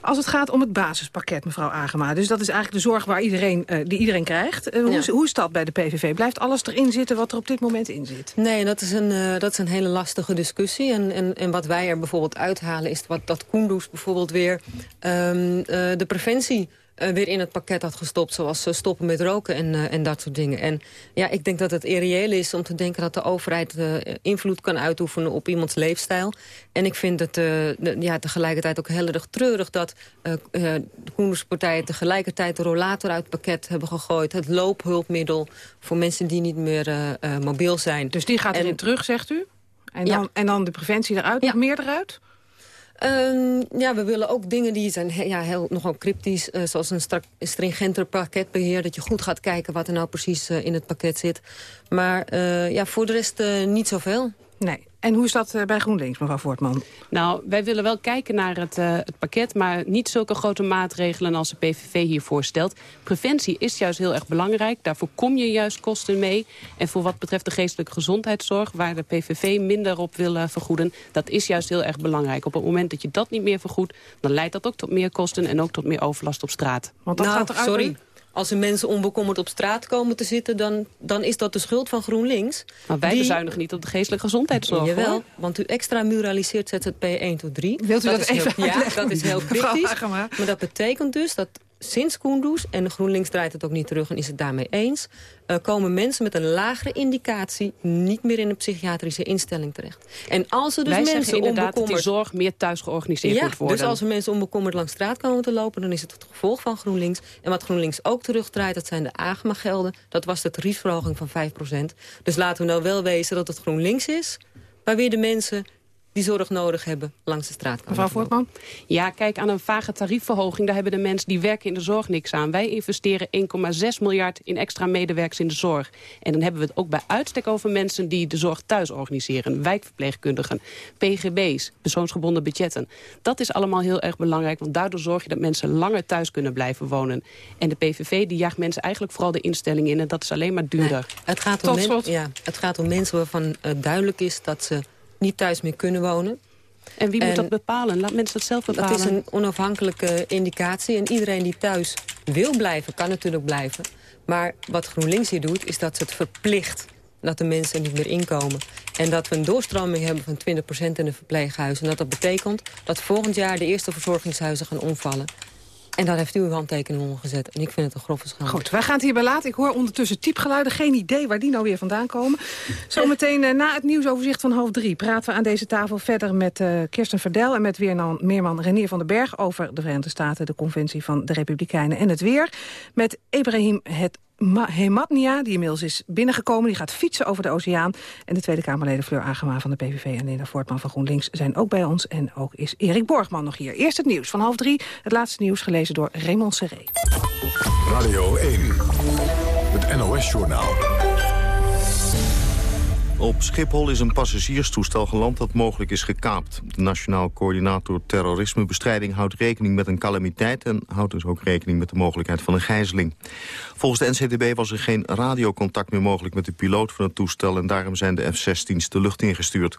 Als het gaat om het basispakket, mevrouw Agema... dus dat is eigenlijk de zorg waar iedereen, uh, die iedereen krijgt. Uh, hoe, is, hoe is dat bij de PVV? Blijft alles erin zitten wat er op dit moment in zit? Nee, dat is een, uh, dat is een hele lastige discussie. En, en, en wat wij er bijvoorbeeld uithalen... is wat, dat Koendoes bijvoorbeeld weer um, de preventie weer in het pakket had gestopt. Zoals uh, stoppen met roken en, uh, en dat soort dingen. En ja, ik denk dat het irreëel is om te denken dat de overheid invloed kan uitoefenen op iemands leefstijl. En ik vind het de, ja, tegelijkertijd ook heel erg treurig dat de Koenderspartijen tegelijkertijd de rollator uit het pakket hebben gegooid. Het loophulpmiddel voor mensen die niet meer mobiel zijn. Dus die gaat erin terug, zegt u? En dan, ja. en dan de preventie eruit, nog meer eruit? Um, ja, we willen ook dingen die zijn ja, heel, nogal cryptisch... Uh, zoals een stringenter pakketbeheer... dat je goed gaat kijken wat er nou precies uh, in het pakket zit. Maar uh, ja, voor de rest niet zoveel. Nee. En hoe is dat bij GroenLinks, mevrouw Voortman? Nou, wij willen wel kijken naar het, uh, het, pakket... maar niet zulke grote maatregelen als de PVV hier voorstelt. Preventie is juist heel erg belangrijk. Daarvoor kom je juist kosten mee. En voor wat betreft de geestelijke gezondheidszorg... waar de PVV minder op wil uh, vergoeden... dat is juist heel erg belangrijk. Op het moment dat je dat niet meer vergoedt... dan leidt dat ook tot meer kosten en ook tot meer overlast op straat. Want dat nou, gaat eruit sorry. Als er mensen onbekommerd op straat komen te zitten... dan, dan is dat de schuld van GroenLinks. Maar wij die... bezuinigen niet op de geestelijke gezondheidszorg. Jawel, hoor. want u extra muraliseert ZZP 1 tot 3. Wilt u dat, dat even heel, Ja, dat is heel <laughs> kritisch. Maar dat betekent dus dat sinds Koendoes, en GroenLinks draait het ook niet terug en is het daarmee eens... Uh, komen mensen met een lagere indicatie niet meer in een psychiatrische instelling terecht. En als er dus Wij mensen onbekommerd... dat die zorg meer thuis georganiseerd ja, moet worden. dus als er mensen onbekommerd langs straat komen te lopen... dan is het het gevolg van GroenLinks. En wat GroenLinks ook terugdraait, dat zijn de AGMA-gelden. Dat was de tariefverhoging van 5% Dus laten we nou wel wezen dat het GroenLinks is... waar weer de mensen die zorg nodig hebben langs de straat. Mevrouw Voortman? Ja, kijk, aan een vage tariefverhoging... daar hebben de mensen die werken in de zorg niks aan. Wij investeren 1,6 miljard in extra medewerkers in de zorg. En dan hebben we het ook bij uitstek over mensen... die de zorg thuis organiseren. Wijkverpleegkundigen, PGB's, persoonsgebonden budgetten. Dat is allemaal heel erg belangrijk... want daardoor zorg je dat mensen langer thuis kunnen blijven wonen. En de PVV die jaagt mensen eigenlijk vooral de instelling in... en dat is alleen maar duurder. Nee, het, gaat om men, ja, het gaat om mensen waarvan uh, duidelijk is dat ze niet thuis meer kunnen wonen. En wie moet en dat bepalen? Laat mensen dat zelf bepalen. Dat is een onafhankelijke indicatie. En iedereen die thuis wil blijven, kan natuurlijk blijven. Maar wat GroenLinks hier doet, is dat ze het verplicht dat de mensen er niet meer inkomen. En dat we een doorstroming hebben van 20% in de verpleeghuizen. En dat dat betekent dat volgend jaar de eerste verzorgingshuizen gaan omvallen. En daar heeft u uw handtekening onder gezet. En ik vind het een grove schande. Goed, wij gaan het hierbij laten. Ik hoor ondertussen typgeluiden. Geen idee waar die nou weer vandaan komen. Zometeen uh, na het nieuwsoverzicht van half drie... praten we aan deze tafel verder met uh, Kirsten Verdel... en met Meerman Renier van den Berg... over de Verenigde Staten, de conventie van de Republikeinen en het weer. Met Ibrahim het Hematnia, die inmiddels is binnengekomen. Die gaat fietsen over de oceaan. En de Tweede Kamerleden Fleur Agema van de PVV en Lena Voortman van GroenLinks zijn ook bij ons. En ook is Erik Borgman nog hier. Eerst het nieuws van half drie. Het laatste nieuws gelezen door Raymond Serré. Radio 1, het NOS-journaal. Op Schiphol is een passagierstoestel geland dat mogelijk is gekaapt. De Nationaal Coördinator Terrorismebestrijding houdt rekening met een calamiteit... en houdt dus ook rekening met de mogelijkheid van een gijzeling. Volgens de NCTB was er geen radiocontact meer mogelijk met de piloot van het toestel... en daarom zijn de F-16's de lucht ingestuurd.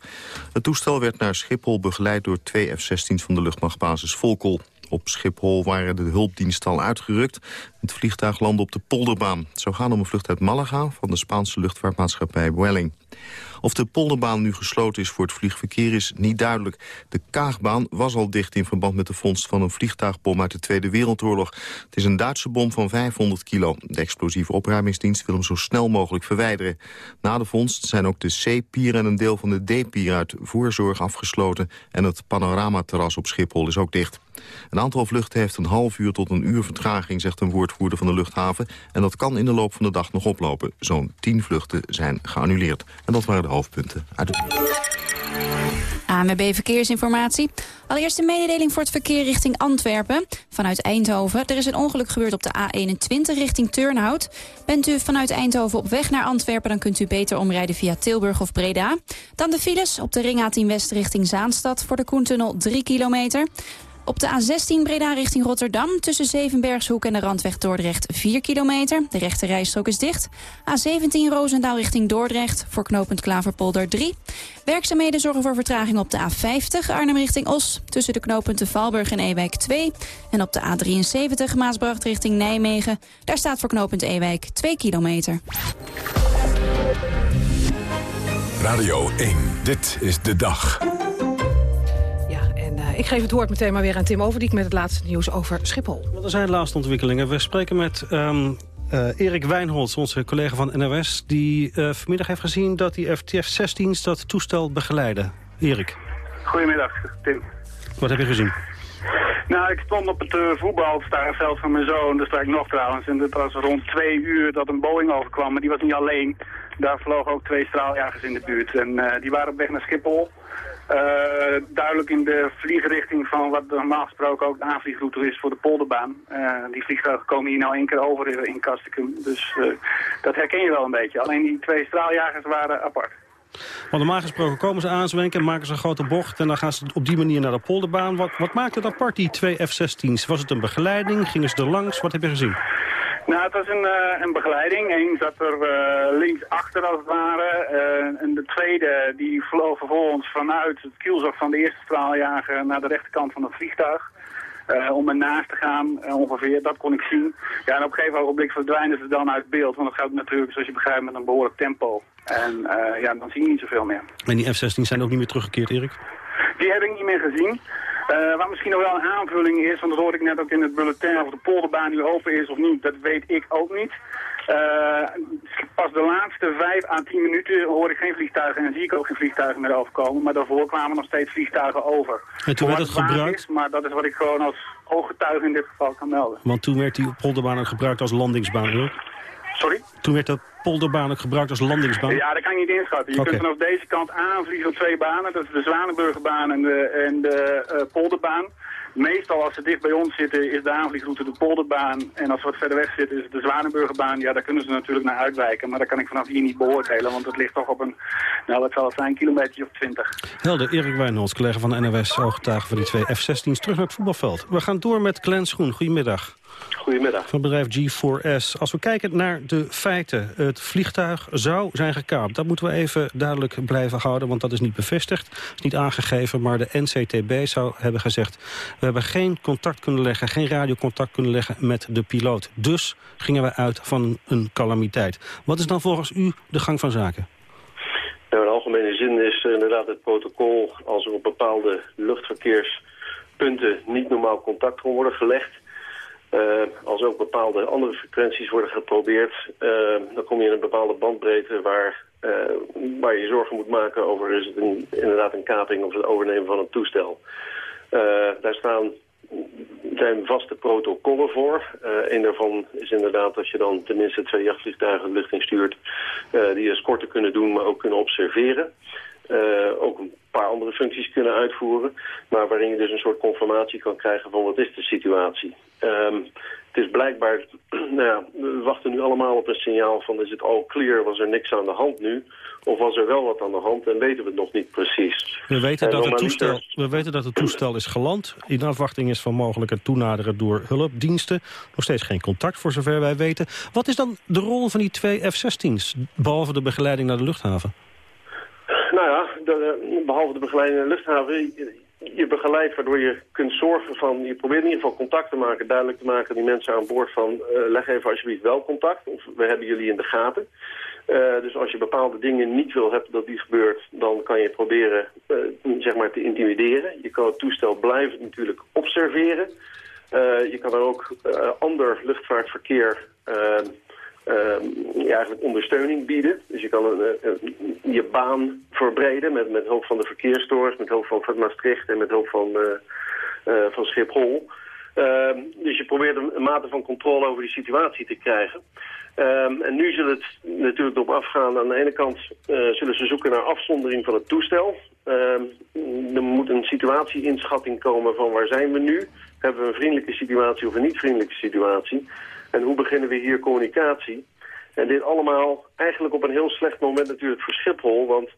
Het toestel werd naar Schiphol begeleid door twee F-16's van de luchtmachtbasis Volkel. Op Schiphol waren de hulpdiensten al uitgerukt. Het vliegtuig landde op de polderbaan. Zou gaan om een vlucht uit Malaga van de Spaanse luchtvaartmaatschappij Welling. Of de polderbaan nu gesloten is voor het vliegverkeer is niet duidelijk. De Kaagbaan was al dicht in verband met de vondst van een vliegtuigbom uit de Tweede Wereldoorlog. Het is een Duitse bom van 500 kilo. De explosieve opruimingsdienst wil hem zo snel mogelijk verwijderen. Na de vondst zijn ook de C-pier en een deel van de D-pier uit voorzorg afgesloten. En het panoramaterras op Schiphol is ook dicht. Een aantal vluchten heeft een half uur tot een uur vertraging, zegt een woordvoerder van de luchthaven. En dat kan in de loop van de dag nog oplopen. Zo'n tien vluchten zijn geannuleerd. En dat waren de hoofdpunten uit de... ANWB Verkeersinformatie. Allereerst een mededeling voor het verkeer richting Antwerpen. Vanuit Eindhoven. Er is een ongeluk gebeurd op de A21 richting Turnhout. Bent u vanuit Eindhoven op weg naar Antwerpen... dan kunt u beter omrijden via Tilburg of Breda. Dan de files op de ring A10 West richting Zaanstad... voor de Koentunnel 3 kilometer. Op de A16 Breda richting Rotterdam tussen Zevenbergshoek en de Randweg Dordrecht 4 kilometer. De rechte rijstrook is dicht. A17 Roosendaal richting Dordrecht voor knooppunt Klaverpolder 3. Werkzaamheden zorgen voor vertraging op de A50 Arnhem richting Os tussen de knooppunten Valburg en Ewijk 2. En op de A73 Maasbracht richting Nijmegen. Daar staat voor knooppunt Ewijk 2 kilometer. Radio 1, dit is de dag. Ik geef het woord meteen maar weer aan Tim Overdiek... met het laatste nieuws over Schiphol. Er zijn laatste ontwikkelingen. We spreken met um, uh, Erik Wijnholz, onze collega van NOS... die uh, vanmiddag heeft gezien dat die FTF-16 dat toestel begeleiden. Erik. Goedemiddag, Tim. Wat heb je gezien? Nou, ik stond op het uh, voetbalstarveld van mijn zoon, daar sta ik nog trouwens. En het was rond twee uur dat een Boeing overkwam, maar die was niet alleen. Daar vlogen ook twee straaljagers in de buurt. En uh, die waren op weg naar Schiphol. Uh, duidelijk in de vliegrichting van wat normaal gesproken ook de aanvliegroute is voor de polderbaan. Uh, die vliegtuigen komen hier nou één keer over in Kastikum. Dus uh, dat herken je wel een beetje. Alleen die twee straaljagers waren apart. Want normaal gesproken komen ze aanzwenken, maken ze een grote bocht... en dan gaan ze op die manier naar de polderbaan. Wat, wat maakt het apart, die twee F-16's? Was het een begeleiding? Gingen ze er langs? Wat heb je gezien? Nou, het was een, uh, een begeleiding. Eén zat er uh, links achter als het ware. Uh, en de tweede die vloog vervolgens vanuit het kielzog van de eerste straaljager naar de rechterkant van het vliegtuig. om ernaast te gaan, ongeveer. Dat kon ik zien. Ja, en op een gegeven ogenblik verdwijnen ze dan uit beeld. Want dat gaat natuurlijk, zoals je begrijpt, met een behoorlijk tempo. En ja, dan zie je niet zoveel meer. En die F-16 zijn ook niet meer teruggekeerd, Erik? Die heb ik niet meer gezien. Uh, wat misschien nog wel een aanvulling is, want dat hoorde ik net ook in het bulletin, of de polderbaan nu open is of niet, dat weet ik ook niet. Uh, pas de laatste vijf à tien minuten hoor ik geen vliegtuigen en zie ik ook geen vliegtuigen meer overkomen. Maar daarvoor kwamen nog steeds vliegtuigen over. En toen werd het gebruikt? Is, maar dat is wat ik gewoon als ooggetuige in dit geval kan melden. Want toen werd die polderbaan gebruikt als landingsbaan, hoor? Sorry? Toen werd dat polderbaan ook gebruikt als landingsbaan? Ja, dat kan ik niet inschatten. Je kunt vanaf deze kant aanvliegen op twee banen. Dat is de Zwanenburgerbaan en de, en de uh, polderbaan. Meestal als ze dicht bij ons zitten is de aanvliegroute de polderbaan. En als ze wat verder weg zitten is het de Zwanenburgerbaan. Ja, daar kunnen ze natuurlijk naar uitwijken. Maar dat kan ik vanaf hier niet beoordelen. Want het ligt toch op een, nou wat zal het zijn, kilometer of twintig. Helder, Erik Wijnholz, collega van de NOS, ooggetuige van die twee F-16's. Terug naar het voetbalveld. We gaan door met Glenn Schoen. Goedemiddag. Goedemiddag. Van bedrijf G4S. Als we kijken naar de feiten, het vliegtuig zou zijn gekaapt. Dat moeten we even duidelijk blijven houden, want dat is niet bevestigd. is niet aangegeven, maar de NCTB zou hebben gezegd... we hebben geen contact kunnen leggen, geen radiocontact kunnen leggen met de piloot. Dus gingen we uit van een calamiteit. Wat is dan volgens u de gang van zaken? Nou, in algemene zin is inderdaad het protocol... als er op bepaalde luchtverkeerspunten niet normaal contact kan worden gelegd uh, als ook bepaalde andere frequenties worden geprobeerd, uh, dan kom je in een bepaalde bandbreedte waar, uh, waar je zorgen moet maken over is het inderdaad een kaping of het overnemen van een toestel. daar staan zijn vaste protocollen voor. een daarvan is inderdaad dat je dan tenminste twee jachtvliegtuigen de lucht in stuurt die escorten kunnen doen, maar ook kunnen observeren. ook een paar andere functies kunnen uitvoeren. Maar waarin je dus een soort confirmatie kan krijgen van wat is de situatie. Um, het is blijkbaar, <clears throat> nou ja, we wachten nu allemaal op een signaal van is het al clear, was er niks aan de hand nu? Of was er wel wat aan de hand en weten we het nog niet precies. We weten, dat het, toestel, we weten dat het toestel is geland. In afwachting is van mogelijke toenaderen door hulpdiensten. Nog steeds geen contact voor zover wij weten. Wat is dan de rol van die twee F-16's, behalve de begeleiding naar de luchthaven? Nou ja, behalve de begeleiding naar de luchthaven je begeleidt waardoor je kunt zorgen van... je probeert in ieder geval contact te maken, duidelijk te maken... die mensen aan boord van uh, leg even alsjeblieft wel contact... of we hebben jullie in de gaten. Uh, dus als je bepaalde dingen niet wil hebben dat die gebeurt... dan kan je proberen uh, zeg maar te intimideren. Je kan het toestel blijven natuurlijk observeren. je kan er ook ander luchtvaartverkeer uh, eigenlijk ondersteuning bieden. Dus je kan een, je baan verbreden met, met hulp van de verkeersstores, met hulp van, Maastricht en met hulp van, uh, van Schiphol. Ehm, dus je probeert een, mate van controle over die situatie te krijgen. Ehm, en nu zal het natuurlijk erop afgaan. Aan de ene kant zullen ze zoeken naar afzondering van het toestel. Er moet een situatieinschatting komen van waar zijn we nu? Hebben we een vriendelijke situatie of een niet-vriendelijke situatie? En hoe beginnen we hier communicatie? En dit allemaal eigenlijk op een heel slecht moment natuurlijk voor Schiphol. Want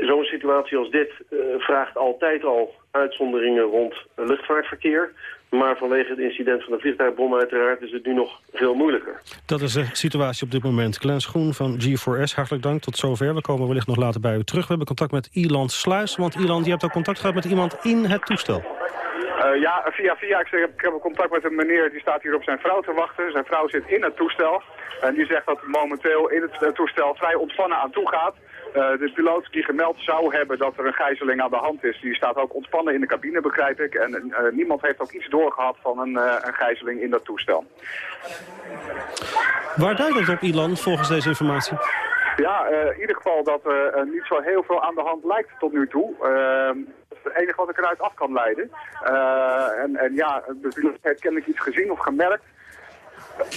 zo'n situatie als dit uh, vraagt altijd al uitzonderingen rond luchtvaartverkeer. Maar vanwege het incident van de vliegtuigbom uiteraard is het nu nog veel moeilijker. Dat is de situatie op dit moment. Glenn Schoen van G4S, hartelijk dank. Tot zover. We komen wellicht nog later bij u terug. We hebben contact met Ilan Sluis. Want Ilan, je hebt ook contact gehad met iemand in het toestel. Uh, ja, via via. Ik, zeg, ik heb contact met een meneer die staat hier op zijn vrouw te wachten. Zijn vrouw zit in het toestel. En die zegt dat momenteel in het toestel vrij ontspannen aan toe gaat. Uh, de piloot die gemeld zou hebben dat er een gijzeling aan de hand is, die staat ook ontspannen in de cabine, begrijp ik. En uh, niemand heeft ook iets doorgehad van een, uh, een gijzeling in dat toestel. Waar duidt het op, Ilan, volgens deze informatie? Ja, in ieder geval dat er niet zo heel veel aan de hand lijkt tot nu toe. Het enige wat ik eruit af kan leiden. en, en ja, de piloot heeft kennelijk iets gezien of gemerkt.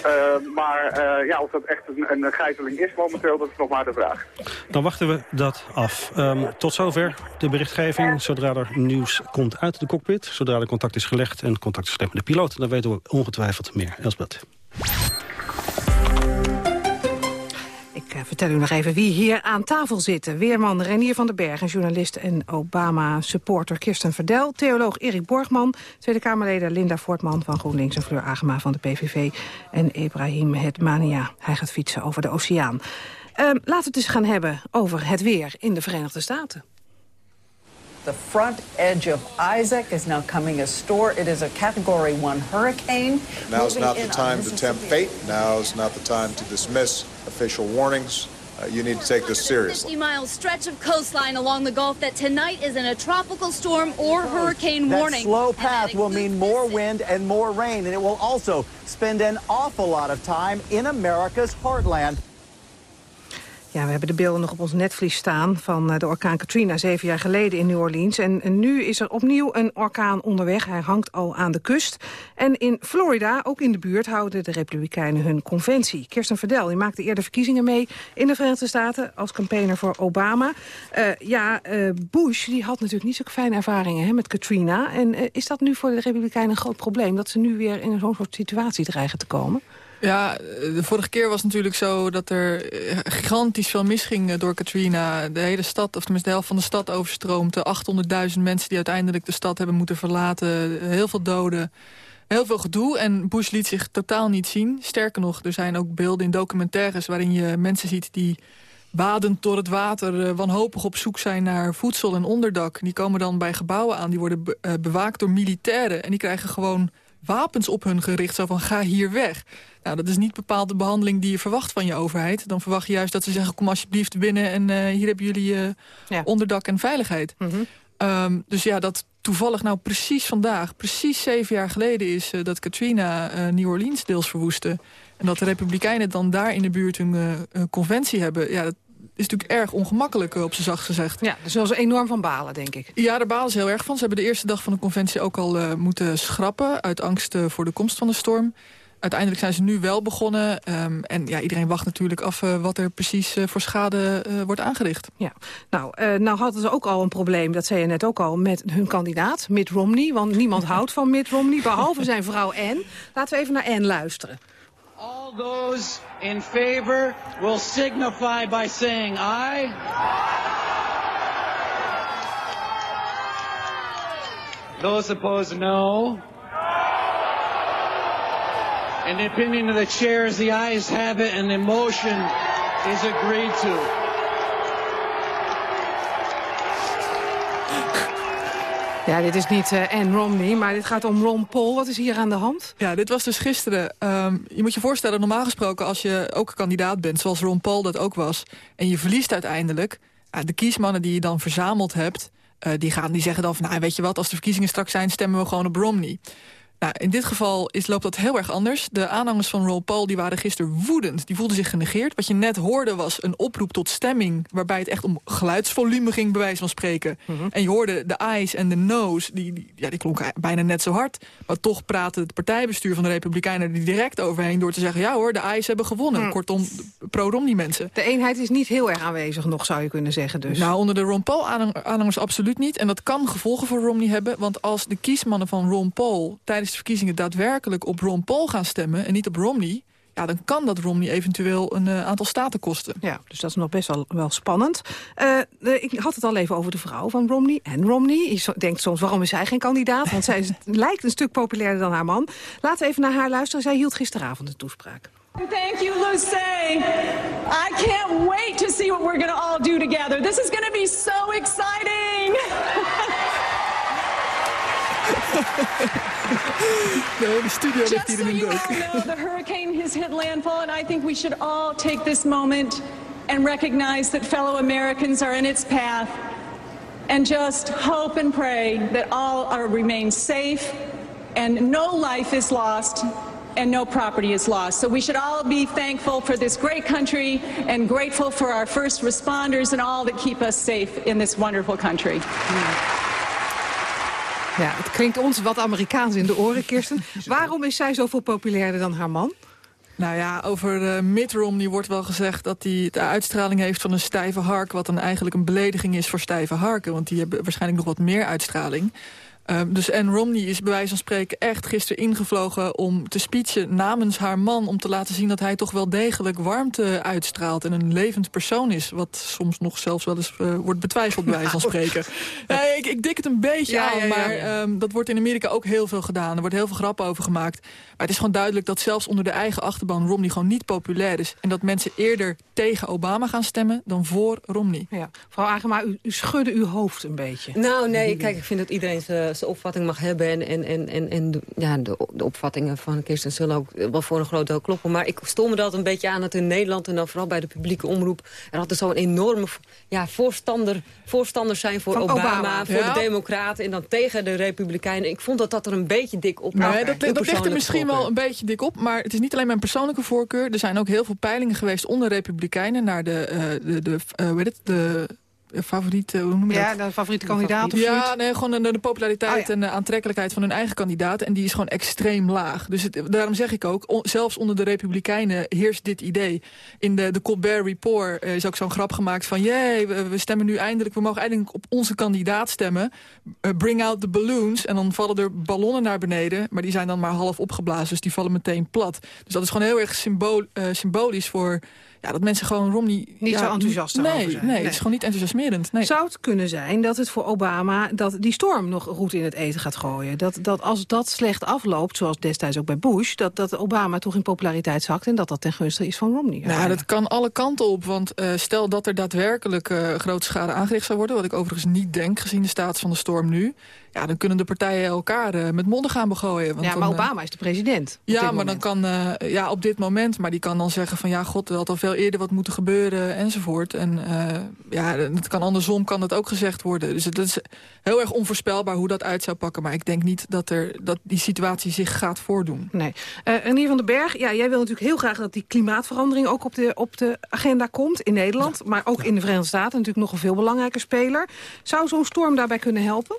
Uh, maar uh, ja, of dat echt een, een gijzeling is momenteel, dat is nog maar de vraag. Dan wachten we dat af. Um, tot zover de berichtgeving. Zodra er nieuws komt uit de cockpit, zodra er contact is gelegd en contact is gelegd met de piloot, dan weten we ongetwijfeld meer. Elsbeth. Ik uh, vertel u nog even wie hier aan tafel zitten. Weerman Renier van den Berg, journalist en Obama-supporter Kirsten Verdel... theoloog Erik Borgman, Tweede Kamerleden Linda Voortman van GroenLinks... en Fleur Agema van de PVV en Ibrahim Hetmania. Hij gaat fietsen over de oceaan. Uh, laten we het eens gaan hebben over het weer in de Verenigde Staten. The front edge of Isaac is now coming a store. It is a Category 1 hurricane. Now's not the time to tempt fate. Now's not the time to dismiss official warnings. Uh, you need to take this seriously. 50-mile stretch of coastline along the Gulf that tonight is in a tropical storm or hurricane that warning. slow path will mean more wind and more rain, and it will also spend an awful lot of time in America's heartland. Ja, we hebben de beelden nog op ons netvlies staan van de orkaan Katrina zeven jaar geleden in New Orleans. En, nu is er opnieuw een orkaan onderweg. Hij hangt al aan de kust. En in Florida, ook in de buurt, houden de Republikeinen hun conventie. Kirsten Verdel, die maakte eerder verkiezingen mee in de Verenigde Staten als campaigner voor Obama. Uh, ja, uh, Bush die had natuurlijk niet zo fijne ervaringen hè, met Katrina. En is dat nu voor de Republikeinen een groot probleem? Dat ze nu weer in zo'n soort situatie dreigen te komen? Ja, de vorige keer was natuurlijk zo dat er gigantisch veel misging door Katrina. De hele stad, of tenminste de helft van de stad overstroomde. 800.000 mensen die uiteindelijk de stad hebben moeten verlaten. Heel veel doden. Heel veel gedoe en Bush liet zich totaal niet zien. Sterker nog, er zijn ook beelden in documentaires... waarin je mensen ziet die wadend door het water... wanhopig op zoek zijn naar voedsel en onderdak. Die komen dan bij gebouwen aan, die worden be bewaakt door militairen... en die krijgen gewoon wapens op hun gericht. Zo van, ga hier weg. Nou, dat is niet bepaald de behandeling die je verwacht van je overheid. Dan verwacht je juist dat ze zeggen, kom alsjeblieft binnen... en uh, hier hebben jullie uh, ja. onderdak en veiligheid. Mm -hmm. um, dus ja, dat toevallig nou precies vandaag... precies zeven jaar geleden is uh, dat Katrina New Orleans deels verwoestte... en dat de Republikeinen dan daar in de buurt hun conventie hebben... Ja, dat, is natuurlijk erg ongemakkelijk, op zijn zacht gezegd. Ja, zullen ze enorm van balen, denk ik. Ja, daar balen ze heel erg van. Ze hebben de eerste dag van de conventie ook al uh, moeten schrappen... uit angst uh, voor de komst van de storm. Uiteindelijk zijn ze nu wel begonnen. Um, en ja, iedereen wacht natuurlijk af uh, wat er precies voor schade wordt aangericht. Ja, nou, nou hadden ze ook al een probleem, dat zei je net ook al... met hun kandidaat, Mitt Romney. Want niemand <laughs> houdt van Mitt Romney, behalve zijn vrouw Anne. Laten we even naar Anne luisteren. All those in favor will signify by saying aye. Those opposed, no. And the opinion of the chairs, the ayes have it and the motion is agreed to. Ja, dit is niet uh, Romney, maar dit gaat om Ron Paul. Wat is hier aan de hand? Ja, dit was dus gisteren. Um, je moet je voorstellen, normaal gesproken... als je ook kandidaat bent, zoals Ron Paul dat ook was... en je verliest uiteindelijk... Uh, de kiesmannen die je dan verzameld hebt... Uh, die, gaan, die zeggen dan van, nou, weet je wat... als de verkiezingen straks zijn, stemmen we gewoon op Romney. Nou, in dit geval is, loopt dat heel erg anders. De aanhangers van Ron Paul die waren gisteren woedend. Die voelden zich genegeerd. Wat je net hoorde was een oproep tot stemming... waarbij het echt om geluidsvolume ging, bij wijze van spreken. Mhm. En je hoorde de eyes en de no's, die, die, ja, die klonken bijna net zo hard. Maar toch praatte het partijbestuur van de Republikeinen er direct overheen... door te zeggen, ja hoor, de eyes hebben gewonnen. Mhm. Kortom, pro-Romney mensen. De eenheid is niet heel erg aanwezig nog, zou je kunnen zeggen dus. Nou, onder de Ron Paul aanhangers absoluut niet. En dat kan gevolgen voor Romney hebben. Want als de kiesmannen van Ron Paul tijdens verkiezingen daadwerkelijk op Ron Paul gaan stemmen... en niet op Romney, ja, dan kan dat Romney eventueel een uh, aantal staten kosten. Ja, dus dat is nog best wel, wel spannend. Uh, ik had het al even over de vrouw van Romney. En Romney, je denkt soms, waarom is zij geen kandidaat? Want zij is, <laughs> lijkt een stuk populairder dan haar man. Laten we even naar haar luisteren. Zij hield gisteravond een toespraak. Thank you, Luce. I can't wait to see what we're going to all do together. This is going to be so exciting. <laughs> <gasps> no, the studio Just so you all know, the hurricane has hit landfall, and I think we should all take this moment and recognize that fellow Americans are in its path, and just hope and pray that all are remain safe and no life is lost and no property is lost. So we should all be thankful for this great country and grateful for our first responders and all that keep us safe in this wonderful country. Ja, het klinkt ons wat Amerikaans in de oren, Kirsten. Waarom is zij zoveel populairder dan haar man? Nou ja, over uh, wordt wel gezegd dat hij de uitstraling heeft van een stijve hark... wat dan eigenlijk een belediging is voor stijve harken. Want die hebben waarschijnlijk nog wat meer uitstraling. Um, dus Anne Romney is bij wijze van spreken echt gisteren ingevlogen... om te speechen namens haar man... om te laten zien dat hij toch wel degelijk warmte uitstraalt... en een levend persoon is. Wat soms nog zelfs wel eens uh, wordt betwijfeld bij wijze van <laughs> spreken. Nee, ik, ik dik het een beetje ja, aan, ja, ja, maar um, dat wordt in Amerika ook heel veel gedaan. Er wordt heel veel grappen over gemaakt. Maar het is gewoon duidelijk dat zelfs onder de eigen achterban... Romney gewoon niet populair is. En dat mensen eerder tegen Obama gaan stemmen dan voor Romney. Ja. Mevrouw Agema, u, u schudde uw hoofd een beetje. Nou, nee, kijk, ik vind dat iedereen zijn opvatting mag hebben. En, en, en, en, en de, ja, de, de, opvattingen van Kirsten zullen ook wel voor een groot deel kloppen. Maar ik stond me dat een beetje aan dat in Nederland... en dan vooral bij de publieke omroep... er altijd zo'n enorme ja, voorstander, voorstanders zijn voor Obama, voor de Democraten... en dan tegen de Republikeinen. Ik vond dat dat er een beetje dik op nee, dat, dat ligt er misschien wel een beetje dik op. Maar het is niet alleen mijn persoonlijke voorkeur. Er zijn ook heel veel peilingen geweest onder Republikeinen... naar de, uh, de, de, uh, weet het, de favoriete, hoe noem je ja, de favoriete kandidaat of Ja, nee, gewoon de, de populariteit oh, en de aantrekkelijkheid van hun eigen kandidaat. En die is gewoon extreem laag. Dus het, daarom zeg ik ook, zelfs onder de Republikeinen heerst dit idee. In de, de Colbert Report is ook zo'n grap gemaakt van... jee, we, we, stemmen nu eindelijk, we mogen eindelijk op onze kandidaat stemmen. Uh, bring out the balloons. En dan vallen er ballonnen naar beneden. Maar die zijn dan maar half opgeblazen, dus die vallen meteen plat. Dus dat is gewoon heel erg symbool, uh, symbolisch voor ja, dat mensen gewoon Romney... Niet zo enthousiast nee, over zijn. Nee, nee, het is gewoon niet enthousiasmerend. Nee. Zou het kunnen zijn dat het voor Obama... dat die storm nog roet in het eten gaat gooien? Dat, dat als dat slecht afloopt, zoals destijds ook bij Bush... dat, dat Obama toch in populariteit zakt... en dat dat ten gunste is van Romney? Nou, dat kan alle kanten op. Want uh, stel dat er daadwerkelijk uh, grote schade aangericht zou worden... wat ik overigens niet denk, gezien de staat van de storm nu... Ja, dan kunnen de partijen elkaar uh, met monden gaan begooien. Want ja, maar Obama is de president. Ja, maar dan kan, ja, op dit moment, maar die kan dan zeggen van... ja, god, had al veel eerder wat moeten gebeuren enzovoort. En uh, ja, het kan andersom kan het ook gezegd worden. Dus het is heel erg onvoorspelbaar hoe dat uit zou pakken. Maar ik denk niet dat, er, dat die situatie zich gaat voordoen. Nee. Uh, Renier van den Berg, ja, jij wil natuurlijk heel graag dat die klimaatverandering ook op de, op de agenda komt in Nederland. Maar ook in de Verenigde Staten natuurlijk nog een veel belangrijke speler. Zou zo'n storm daarbij kunnen helpen?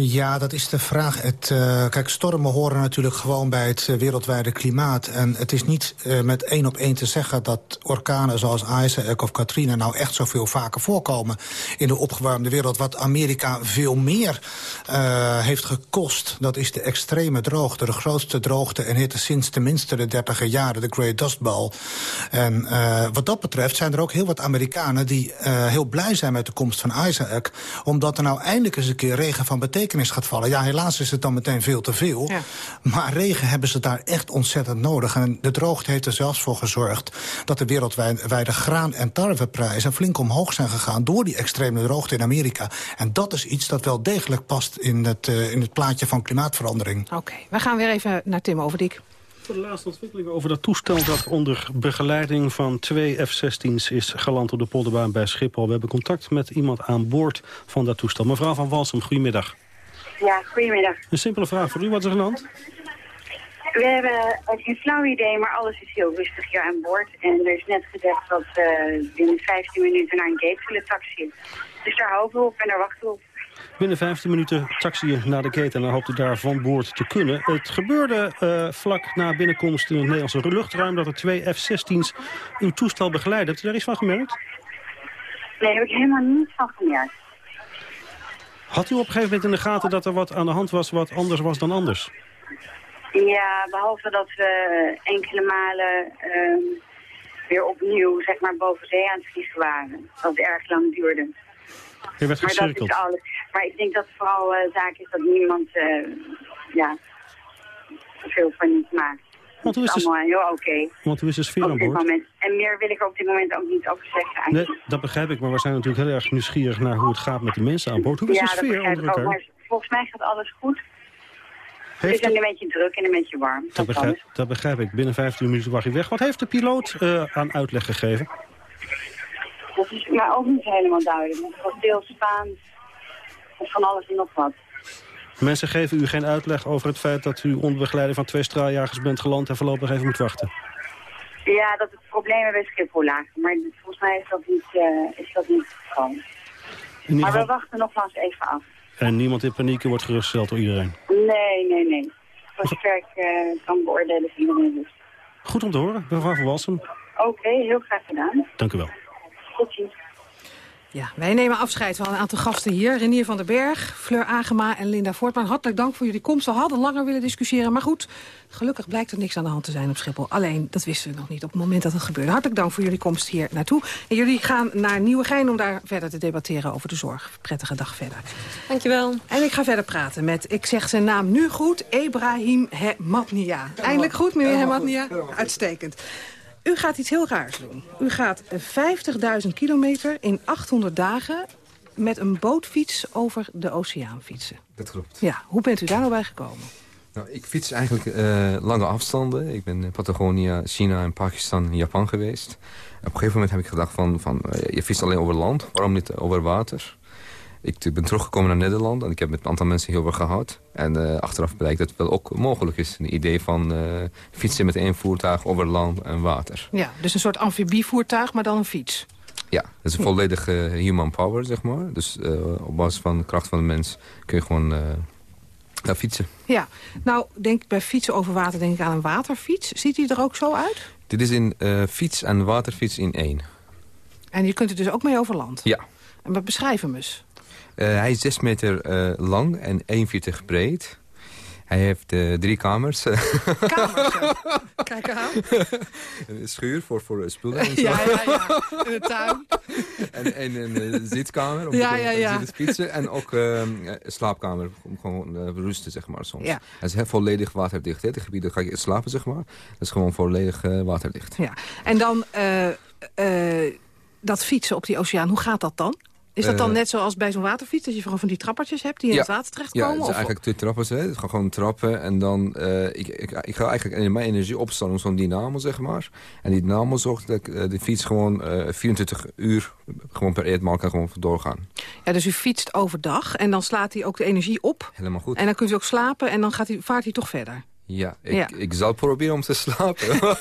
Ja, dat is de vraag. Het, uh, kijk, stormen horen natuurlijk gewoon bij het uh, wereldwijde klimaat. En het is niet uh, met één op één te zeggen dat orkanen zoals Isaac of Katrina... nou echt zoveel vaker voorkomen in de opgewarmde wereld. Wat Amerika veel meer heeft gekost, dat is de extreme droogte. De grootste droogte en hitte sinds tenminste de dertiger jaren, de Great Dust Bowl. En wat dat betreft zijn er ook heel wat Amerikanen... die heel blij zijn met de komst van Isaac... omdat er nou eindelijk eens een keer regen van betekenis gaat vallen. Ja, helaas is het dan meteen veel te veel. Ja. Maar regen hebben ze daar echt ontzettend nodig. En de droogte heeft er zelfs voor gezorgd... dat de wereldwijde graan- en tarweprijzen flink omhoog zijn gegaan... door die extreme droogte in Amerika. En dat is iets dat wel degelijk past in het, uh, in het plaatje van klimaatverandering. Oké, okay. we gaan weer even naar Tim Overdik. Voor de laatste ontwikkelingen over dat toestel dat onder begeleiding van twee F-16's is geland op de polderbaan bij Schiphol. We hebben contact met iemand aan boord van dat toestel. Mevrouw van Walsum, goedemiddag. Ja, goedemiddag. Een simpele vraag voor u. Wat is er aan de hand? We hebben geen flauw idee, maar alles is heel rustig hier aan boord. En er is net gezegd dat we binnen 15 minuten naar een gate zullen taxiën. Dus daar hopen we op en daar wachten we op. Binnen 15 minuten taxiën naar de gate en dan hoopt u daar van boord te kunnen. Het gebeurde eh, vlak na binnenkomst in het Nederlandse luchtruim... dat er twee F-16's uw toestel begeleiden. Hebt u daar iets van gemerkt? Nee, daar heb ik helemaal niets van gemerkt. Had u op een gegeven moment in de gaten dat er wat aan de hand was... wat anders was dan anders? Ja, behalve dat we enkele malen ehm, weer opnieuw zeg maar, boven zee aan het vliegen waren. Dat het erg lang duurde. Je werd Maar dat gecirkeld. is. Maar ik denk dat het vooral eh zaak is dat niemand eh ja, veel van niet maakt. Want hoe is is de- allemaal heel oké Want hoe is de sfeer op aan dit boord? moment. En meer wil ik er op dit moment ook niet over zeggen. Nee, dat begrijp ik, maar we zijn natuurlijk heel erg nieuwsgierig naar hoe het gaat met de mensen aan boord. Hoe is ja, de sfeer onder ook. elkaar? Volgens mij gaat alles goed. Heeft het is een beetje druk en een beetje warm. Dat begrijp, dat begrijp ik. Binnen 15 minuten was hij weg. Wat heeft de piloot eh, aan uitleg gegeven? Dat is mij ook niet helemaal duidelijk. Het was deels Spaans of van alles en nog wat. Mensen geven u geen uitleg over het feit dat u onder begeleiding van twee straaljagers bent geland en voorlopig even moet wachten. Ja, dat het problemen bij Schiphol lagen. Maar volgens mij is dat niet, eh, is dat niet het geval. Maar we wachten nogmaals even af. en niemand in paniek wordt gerustgesteld door iedereen. Nee, nee, nee. Voor zover ik eh, kan beoordelen is iedereen dus. Goed om te horen, mevrouw van Walsum. Oké, heel graag gedaan. Dank u wel. Tot ziens. Ja, wij nemen afscheid van een aantal gasten hier. Renier van den Berg, Fleur Agema en Linda Voortman. Hartelijk dank voor jullie komst. We hadden langer willen discussiëren, maar goed. Gelukkig blijkt er niks aan de hand te zijn op Schiphol. Alleen, dat wisten we nog niet op het moment dat het gebeurde. Hartelijk dank voor jullie komst hier naartoe. En jullie gaan naar Nieuwegein om daar verder te debatteren over de zorg. Prettige dag verder. Dankjewel. En ik ga verder praten met, ik zeg zijn naam nu goed, Ebrahim Hematnia. Eindelijk goed, meneer Hematnia? Uitstekend. U gaat iets heel raars doen. U gaat 50.000 kilometer in 800 dagen met een bootfiets over de oceaan fietsen. Dat klopt. Ja, hoe bent u daar nou bij gekomen? Nou, ik fiets eigenlijk eh, lange afstanden. Ik ben in Patagonia, China en Pakistan en Japan geweest. Op een gegeven moment heb ik gedacht van, van eh, je fietst alleen over land. Waarom niet over water? Ik ben teruggekomen naar Nederland en ik heb met een aantal mensen heel erg gehad. En eh, achteraf blijkt dat het wel ook mogelijk is. Een idee van eh, fietsen met één voertuig over land en water. Ja, dus een soort amfibievoertuig, maar dan een fiets. Ja, dat is een volledige human power, zeg maar. Dus eh, op basis van de kracht van de mens kun je gewoon eh, ja, fietsen. Ja, nou, denk bij fietsen over water denk ik aan een waterfiets. Ziet die er ook zo uit? Dit is een eh, fiets en waterfiets in één. En je kunt er dus ook mee over land. Ja. En we beschrijven hem eens. Eh, hij is 6 meter eh, lang en 1,40 breed. Hij heeft eh, drie kamers. Kamers, <laughs> Kijk aan. een schuur voor, voor spullen en <laughs> zo. Ja, ja, ja. In de tuin. en, en een zitkamer om Ja, te ja, ja. zitten fietsen. En ook een slaapkamer om gewoon eh, rusten, zeg maar, soms. Ja. Hij is heel volledig waterdicht. Hè. De gebieden ga je slapen, zeg maar. Dat is gewoon volledig waterdicht. Ja. En dan dat fietsen op die oceaan, hoe gaat dat dan? Is dat dan Eh, net zoals bij zo'n waterfiets, dat je gewoon van die trappertjes hebt die in het water Ja, terechtkomen? het is of- eigenlijk twee trappen. Hè. Het gaat gewoon trappen en dan... eh, ik, ik, ik ga eigenlijk mijn energie opstaan om zo'n dynamo, zeg maar. En die dynamo zorgt dat ik, eh, de fiets gewoon eh 24 uur gewoon per etmaal kan gewoon doorgaan. Ja, dus u fietst overdag en dan slaat hij ook de energie op. Helemaal goed. En dan kunt u ook slapen en dan gaat hij, vaart hij toch verder. Ja, ik, Ja. ik zal proberen om te slapen. Ja, <laughs>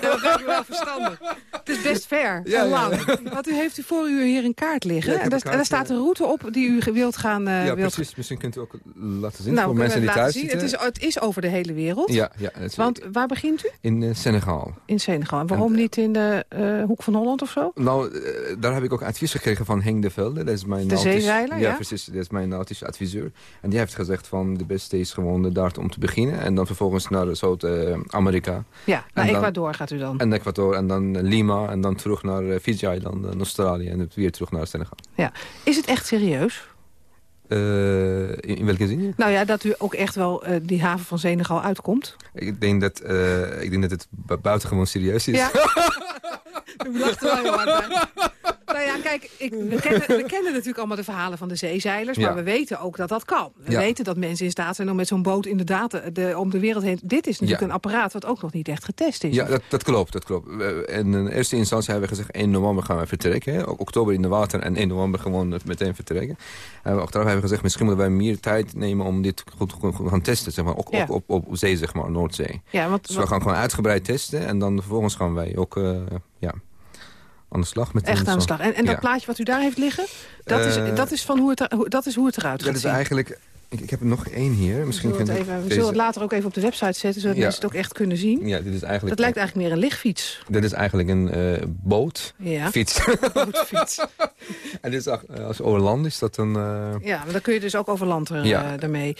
dat lijkt me wel verstandig. Het is best ver Ja, en ja. lang. Want u heeft voor u hier een kaart liggen. En, daar, staat een route op die u wilt gaan... eh, ja, wilt... precies. Misschien kunt u ook laten zien Nou, voor mensen die het thuis zien. Het is, het is over de hele wereld. Ja, ja. het is- Want waar begint u? in eh, Senegal. In Senegal. En waarom niet in de eh, hoek van Holland of zo? Nou, daar heb ik ook advies gekregen van Henk de Velde. Dat is mijn De nautisch- zeezeiler, ja? precies. Dat is mijn nautische adviseur. En die heeft gezegd van de beste is gewoon daar om te beginnen. En dan vervolgens naar Zuid-Amerika. Ja, naar En dan- Ecuador gaat u dan. En Ecuador en dan Lima en dan terug naar eh, Fiji-eilanden en Australië. En weer terug naar Senegal. Ja. Is het echt serieus? Eh, in, in welke zin? Nou ja, dat u ook echt wel eh, die haven van Senegal uitkomt. Ik denk dat, eh, ik denk dat het bu- buitengewoon serieus is. Ja. <laughs> U lacht er wel heel hard bij. Nou ja, kijk, ik, we, <laughs> kennen, we kennen natuurlijk allemaal de verhalen van de zeezeilers... maar we weten ook dat dat kan. We weten dat mensen in staat zijn om met zo'n boot inderdaad de, de- om de wereld heen... Dit is natuurlijk een apparaat wat ook nog niet echt getest is. Ja, dat, dat klopt. Dat klopt. En in eerste instantie hebben we gezegd 1 november gaan we vertrekken. hè. Oktober in de water en 1 november gewoon meteen vertrekken. En we- achteraf hebben we gezegd misschien moeten wij meer tijd nemen om dit goed, goed gaan testen. Zeg maar. Ook, Ja. ook op, op zee, zeg maar, Noordzee. Ja, want, Dus we gaan gewoon uitgebreid testen en dan vervolgens gaan wij ook eh, ja, aan de slag met Echt aan de slag. En, en dat Ja. plaatje wat u daar heeft liggen, dat, is, Eh, dat, is, van hoe het, dat is hoe het eruit Dat gaat is zien. eigenlijk... Ik, ik heb er nog één hier. We Misschien het even, we deze- zullen het later ook even op de website zetten... zodat Ja. mensen het ook echt kunnen zien. Ja, dit is eigenlijk... Dat lijkt eigenlijk meer een lichtfiets. Dit is eigenlijk een eh, boot. Ja. Fiets. <laughs> Bootfiets. <laughs> en dit is, als over land is dat een... eh, Ja, maar dan kun je dus ook over land er, Ja. daarmee.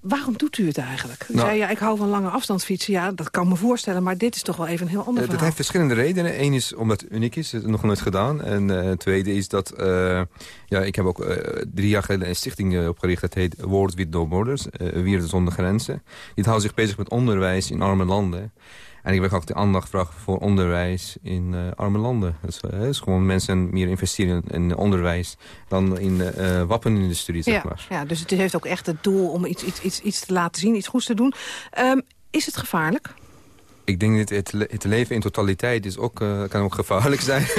Waarom doet u het eigenlijk? U Nou- zei, ja, ik hou van lange afstandsfietsen. Ja, dat kan me voorstellen, maar dit is toch wel even een heel ander Eh, dat heeft verschillende redenen. Eén is omdat het uniek is, het is nog nooit gedaan. En het tweede is dat... eh, ja, ik heb ook drie jaar geleden een stichting opgericht. Dat heet World with No Borders. Wieren zonder grenzen. Die houdt zich bezig met onderwijs in arme landen. En ik wil ook de aandacht vragen voor onderwijs in eh, arme landen. Dus, dus gewoon mensen meer investeren in, onderwijs dan in de eh, wapenindustrie, zeg ja, maar. ja, dus het heeft ook echt het doel om iets, iets, iets, iets te laten zien, iets goeds te doen. Ehm, is het gevaarlijk? Ik denk dat het, het leven in totaliteit is ook, eh, kan ook gevaarlijk zijn. <laughs>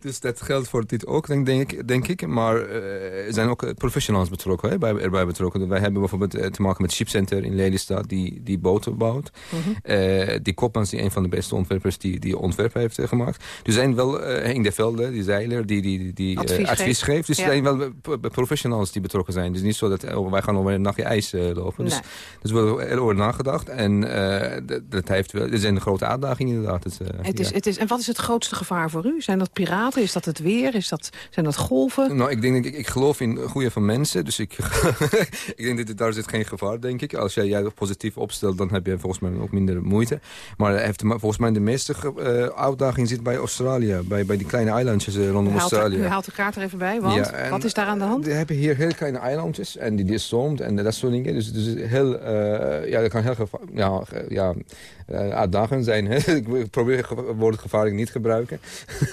dus dat geldt voor dit ook, denk, denk, ik, denk ik. Maar eh, er zijn ook eh, professionals betrokken, hè, bij, erbij betrokken. Wij hebben bijvoorbeeld te maken met Shipcenter in Lelystad, die, die boten bouwt. Eh, die Kopmans, die een van de beste ontwerpers, die, die ontwerpen heeft gemaakt. Er zijn wel Henk de Velde, die zeiler, die, die, die Advies advies, geeft. Dus Ja. er zijn wel pro- professionals die betrokken zijn. Dus niet zo dat oh, wij gaan over een nachtje ijs lopen. Dus, Nee. dus er wordt heel over nagedacht. En eh, dat, dat heeft wel, er zijn een grote uitdaging inderdaad. Dus, eh, Het is, ja. het is, en wat is het grootste gevaar voor u? Zijn dat piraten? Is dat het weer? Is dat, zijn dat golven? Nou, ik denk, ik, ik geloof in goede van mensen. Dus ik, <laughs> ik denk dat daar zit geen gevaar, denk ik. Als jij jij positief opstelt, dan heb je volgens mij ook minder moeite. Maar heeft, volgens mij de meeste eh, uitdaging zit bij Australië. Bij, bij die kleine eilandjes rondom U haalt, de, Australië. u haalt de kaart er even bij, want Ja, en- wat is daar aan de hand? We hebben hier heel kleine eilandjes en die, die stroomt en dat soort dingen. Dus, dus heel, ja, dat kan heel geva- ja, ja, eh, uitdagend zijn. Hè? <laughs> ik probeer woord gevaarlijk niet te gebruiken.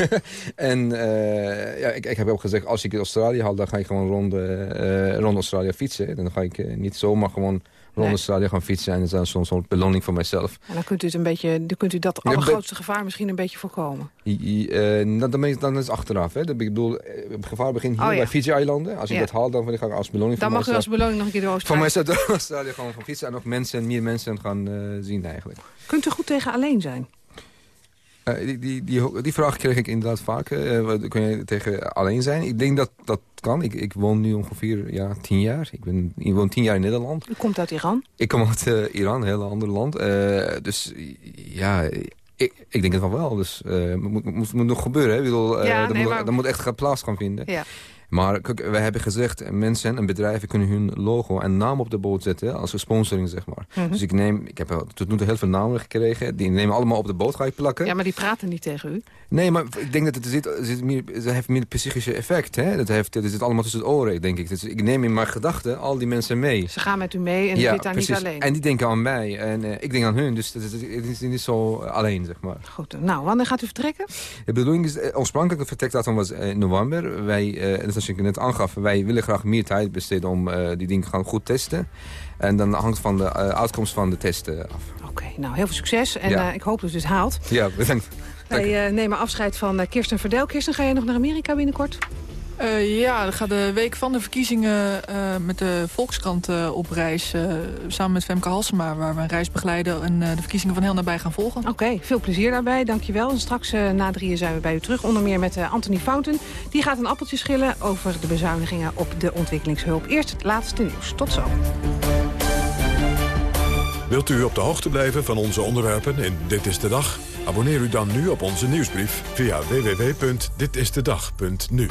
<laughs> en eh, ja, ik, ik heb ook gezegd, als ik in Australië haal, dan ga ik gewoon rond, eh, rond Australië fietsen. Dan ga ik niet zomaar gewoon rond Nee. Gaan fietsen. En dat is dan zo'n soort beloning voor mijzelf. En dan kunt u, het een beetje, dan kunt u dat allergrootste gevaar misschien een beetje voorkomen. I- I- eh, dan, dan, ben dan is het achteraf. Hè? Dat, ik bedoel, eh, het gevaar begint hier Oh, ja. bij Fiji-eilanden. Als ik Ja. dat haal, dan ga ik als beloning Dan mag u mijzelf- als beloning nog een keer door Voor Australië. mij is dat Australië gewoon van fietsen en ook mensen, meer mensen gaan eh, zien eigenlijk. Kunt u goed tegen alleen zijn? Eh, die, die, die, die vraag kreeg ik inderdaad vaak. eh, kun je tegen alleen zijn? Ik denk dat dat kan. Ik, ik woon nu ongeveer ja, tien jaar. Ik, ben, ik woon tien jaar in Nederland. U komt uit Iran. Ik kom uit eh, Iran, een heel ander land. Dus ja, ik, ik denk het wel wel. Dus het moet, moet, moet nog gebeuren. Hè? Ik bedoel, dat, moet, maar- dat moet echt plaats gaan vinden. Ja. Maar kijk, we hebben gezegd, eh, mensen en bedrijven kunnen hun logo en naam op de boot zetten als een sponsoring, zeg maar. Mhm. Dus ik neem, ik heb tot nu toe heel veel namen gekregen. Die nemen allemaal op de boot, ga ik plakken. Ja, maar die praten niet tegen u. Nee, maar ik denk dat het zit, zit meer, het heeft meer psychische effect. Hè? Dat, heeft, dat zit allemaal tussen het oren, denk ik. Dus ik neem in mijn gedachten al die mensen mee. Ze gaan met u mee en u zit daar niet alleen. En die denken aan mij en eh, ik denk aan hun. Dus het is, het is niet zo alleen, zeg maar. Goed, nou, wanneer gaat u vertrekken? De bedoeling is, eh, oorspronkelijke vertrekdatum was eh, in november. Wij, eh, en dat als ik net aangaf, wij willen graag meer tijd besteden om eh, die dingen gaan goed testen. En dan hangt van de eh, uitkomst van de testen af. Oké, nou, heel veel succes. En Ja. eh, ik hoop dat het haalt. Ja, bedankt. Wij nemen afscheid van Kirsten Verdel. Kirsten, ga jij nog naar Amerika binnenkort? Eh, ja, dan gaat de week van de verkiezingen eh, met de Volkskrant eh, op reis. eh, samen met Femke Halsema, waar we een reis begeleiden... en eh, de verkiezingen van heel nabij gaan volgen. Oké, veel plezier daarbij. Dankjewel. En straks na drieën zijn we bij u terug. Onder meer met Anthony Fountain. Die gaat een appeltje schillen over de bezuinigingen op de ontwikkelingshulp. Eerst het laatste nieuws. Tot zo. Wilt u op de hoogte blijven van onze onderwerpen in Dit is de Dag? Abonneer u dan nu op onze nieuwsbrief via www.ditistedag.nu.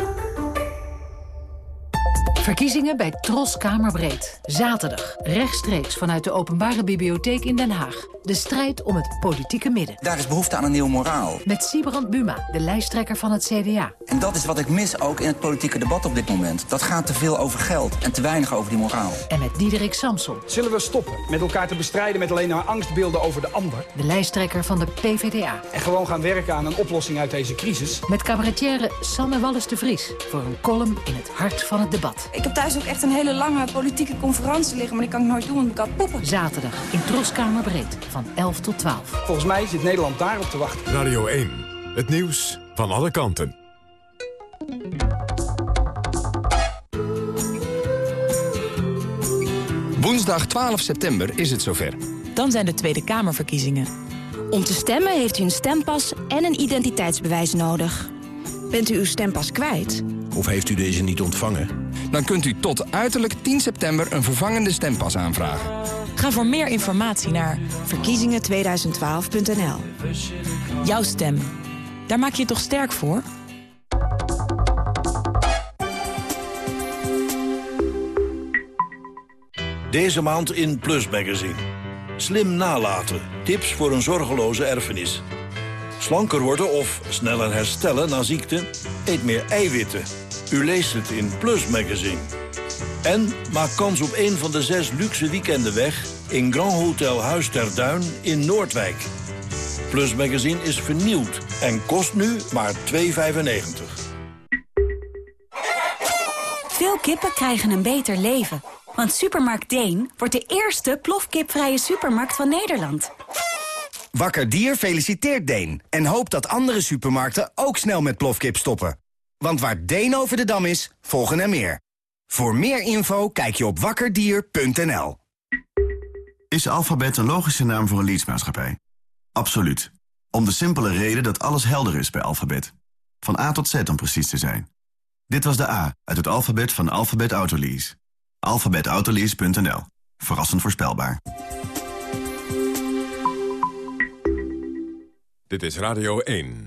Verkiezingen bij Tros Kamerbreed. Zaterdag, rechtstreeks vanuit de Openbare Bibliotheek in Den Haag. De strijd om het politieke midden. Daar is behoefte aan een nieuw moraal. Met Siebrand Buma, de lijsttrekker van het CDA. En dat is wat ik mis ook in het politieke debat op dit moment. Dat gaat te veel over geld en te weinig over die moraal. En met Diederik Samson. Zullen we stoppen met elkaar te bestrijden met alleen maar angstbeelden over de ander? De lijsttrekker van de PvdA. En gewoon gaan werken aan een oplossing uit deze crisis? Met cabaretière Sanne Wallis de Vries. Voor een column in het hart van het debat. Ik heb thuis ook echt een hele lange politieke conferentie liggen... maar die kan ik nooit doen, want ik kan poppen. Zaterdag in Troskamer Breed van 11 tot 12. Volgens mij zit Nederland daarop te wachten. Radio 1, het nieuws van alle kanten. Woensdag 12 september is het zover. Dan zijn de Tweede Kamerverkiezingen. Om te stemmen heeft u een stempas en een identiteitsbewijs nodig. Bent u uw stempas kwijt? Of heeft u deze niet ontvangen? Dan kunt u tot uiterlijk 10 september een vervangende stempas aanvragen. Ga voor meer informatie naar verkiezingen2012.nl. Jouw stem. Daar maak je toch sterk voor? Deze maand in Plus Magazine. Slim nalaten. Tips voor een zorgeloze erfenis. Slanker worden of sneller herstellen na ziekte? Eet meer eiwitten. U leest het in Plus Magazine. En maak kans op een van de zes luxe weekenden weg... in Grand Hotel Huis ter Duin in Noordwijk. Plus Magazine is vernieuwd en kost nu maar 2,95. Veel kippen krijgen een beter leven. Want Supermarkt Deen wordt de eerste plofkipvrije supermarkt van Nederland. Wakker Dier feliciteert Deen en hoopt dat andere supermarkten ook snel met plofkip stoppen. Want waar Deen over de dam is, volgen er meer. Voor meer info kijk je op wakkerdier.nl. Is Alphabet een logische naam voor een leadsmaatschappij? Absoluut. Om de simpele reden dat alles helder is bij Alphabet. Van A tot Z om precies te zijn. Dit was de A uit het alfabet van Alphabet Autolease. alphabetautolease.nl. Verrassend voorspelbaar. Dit is Radio 1.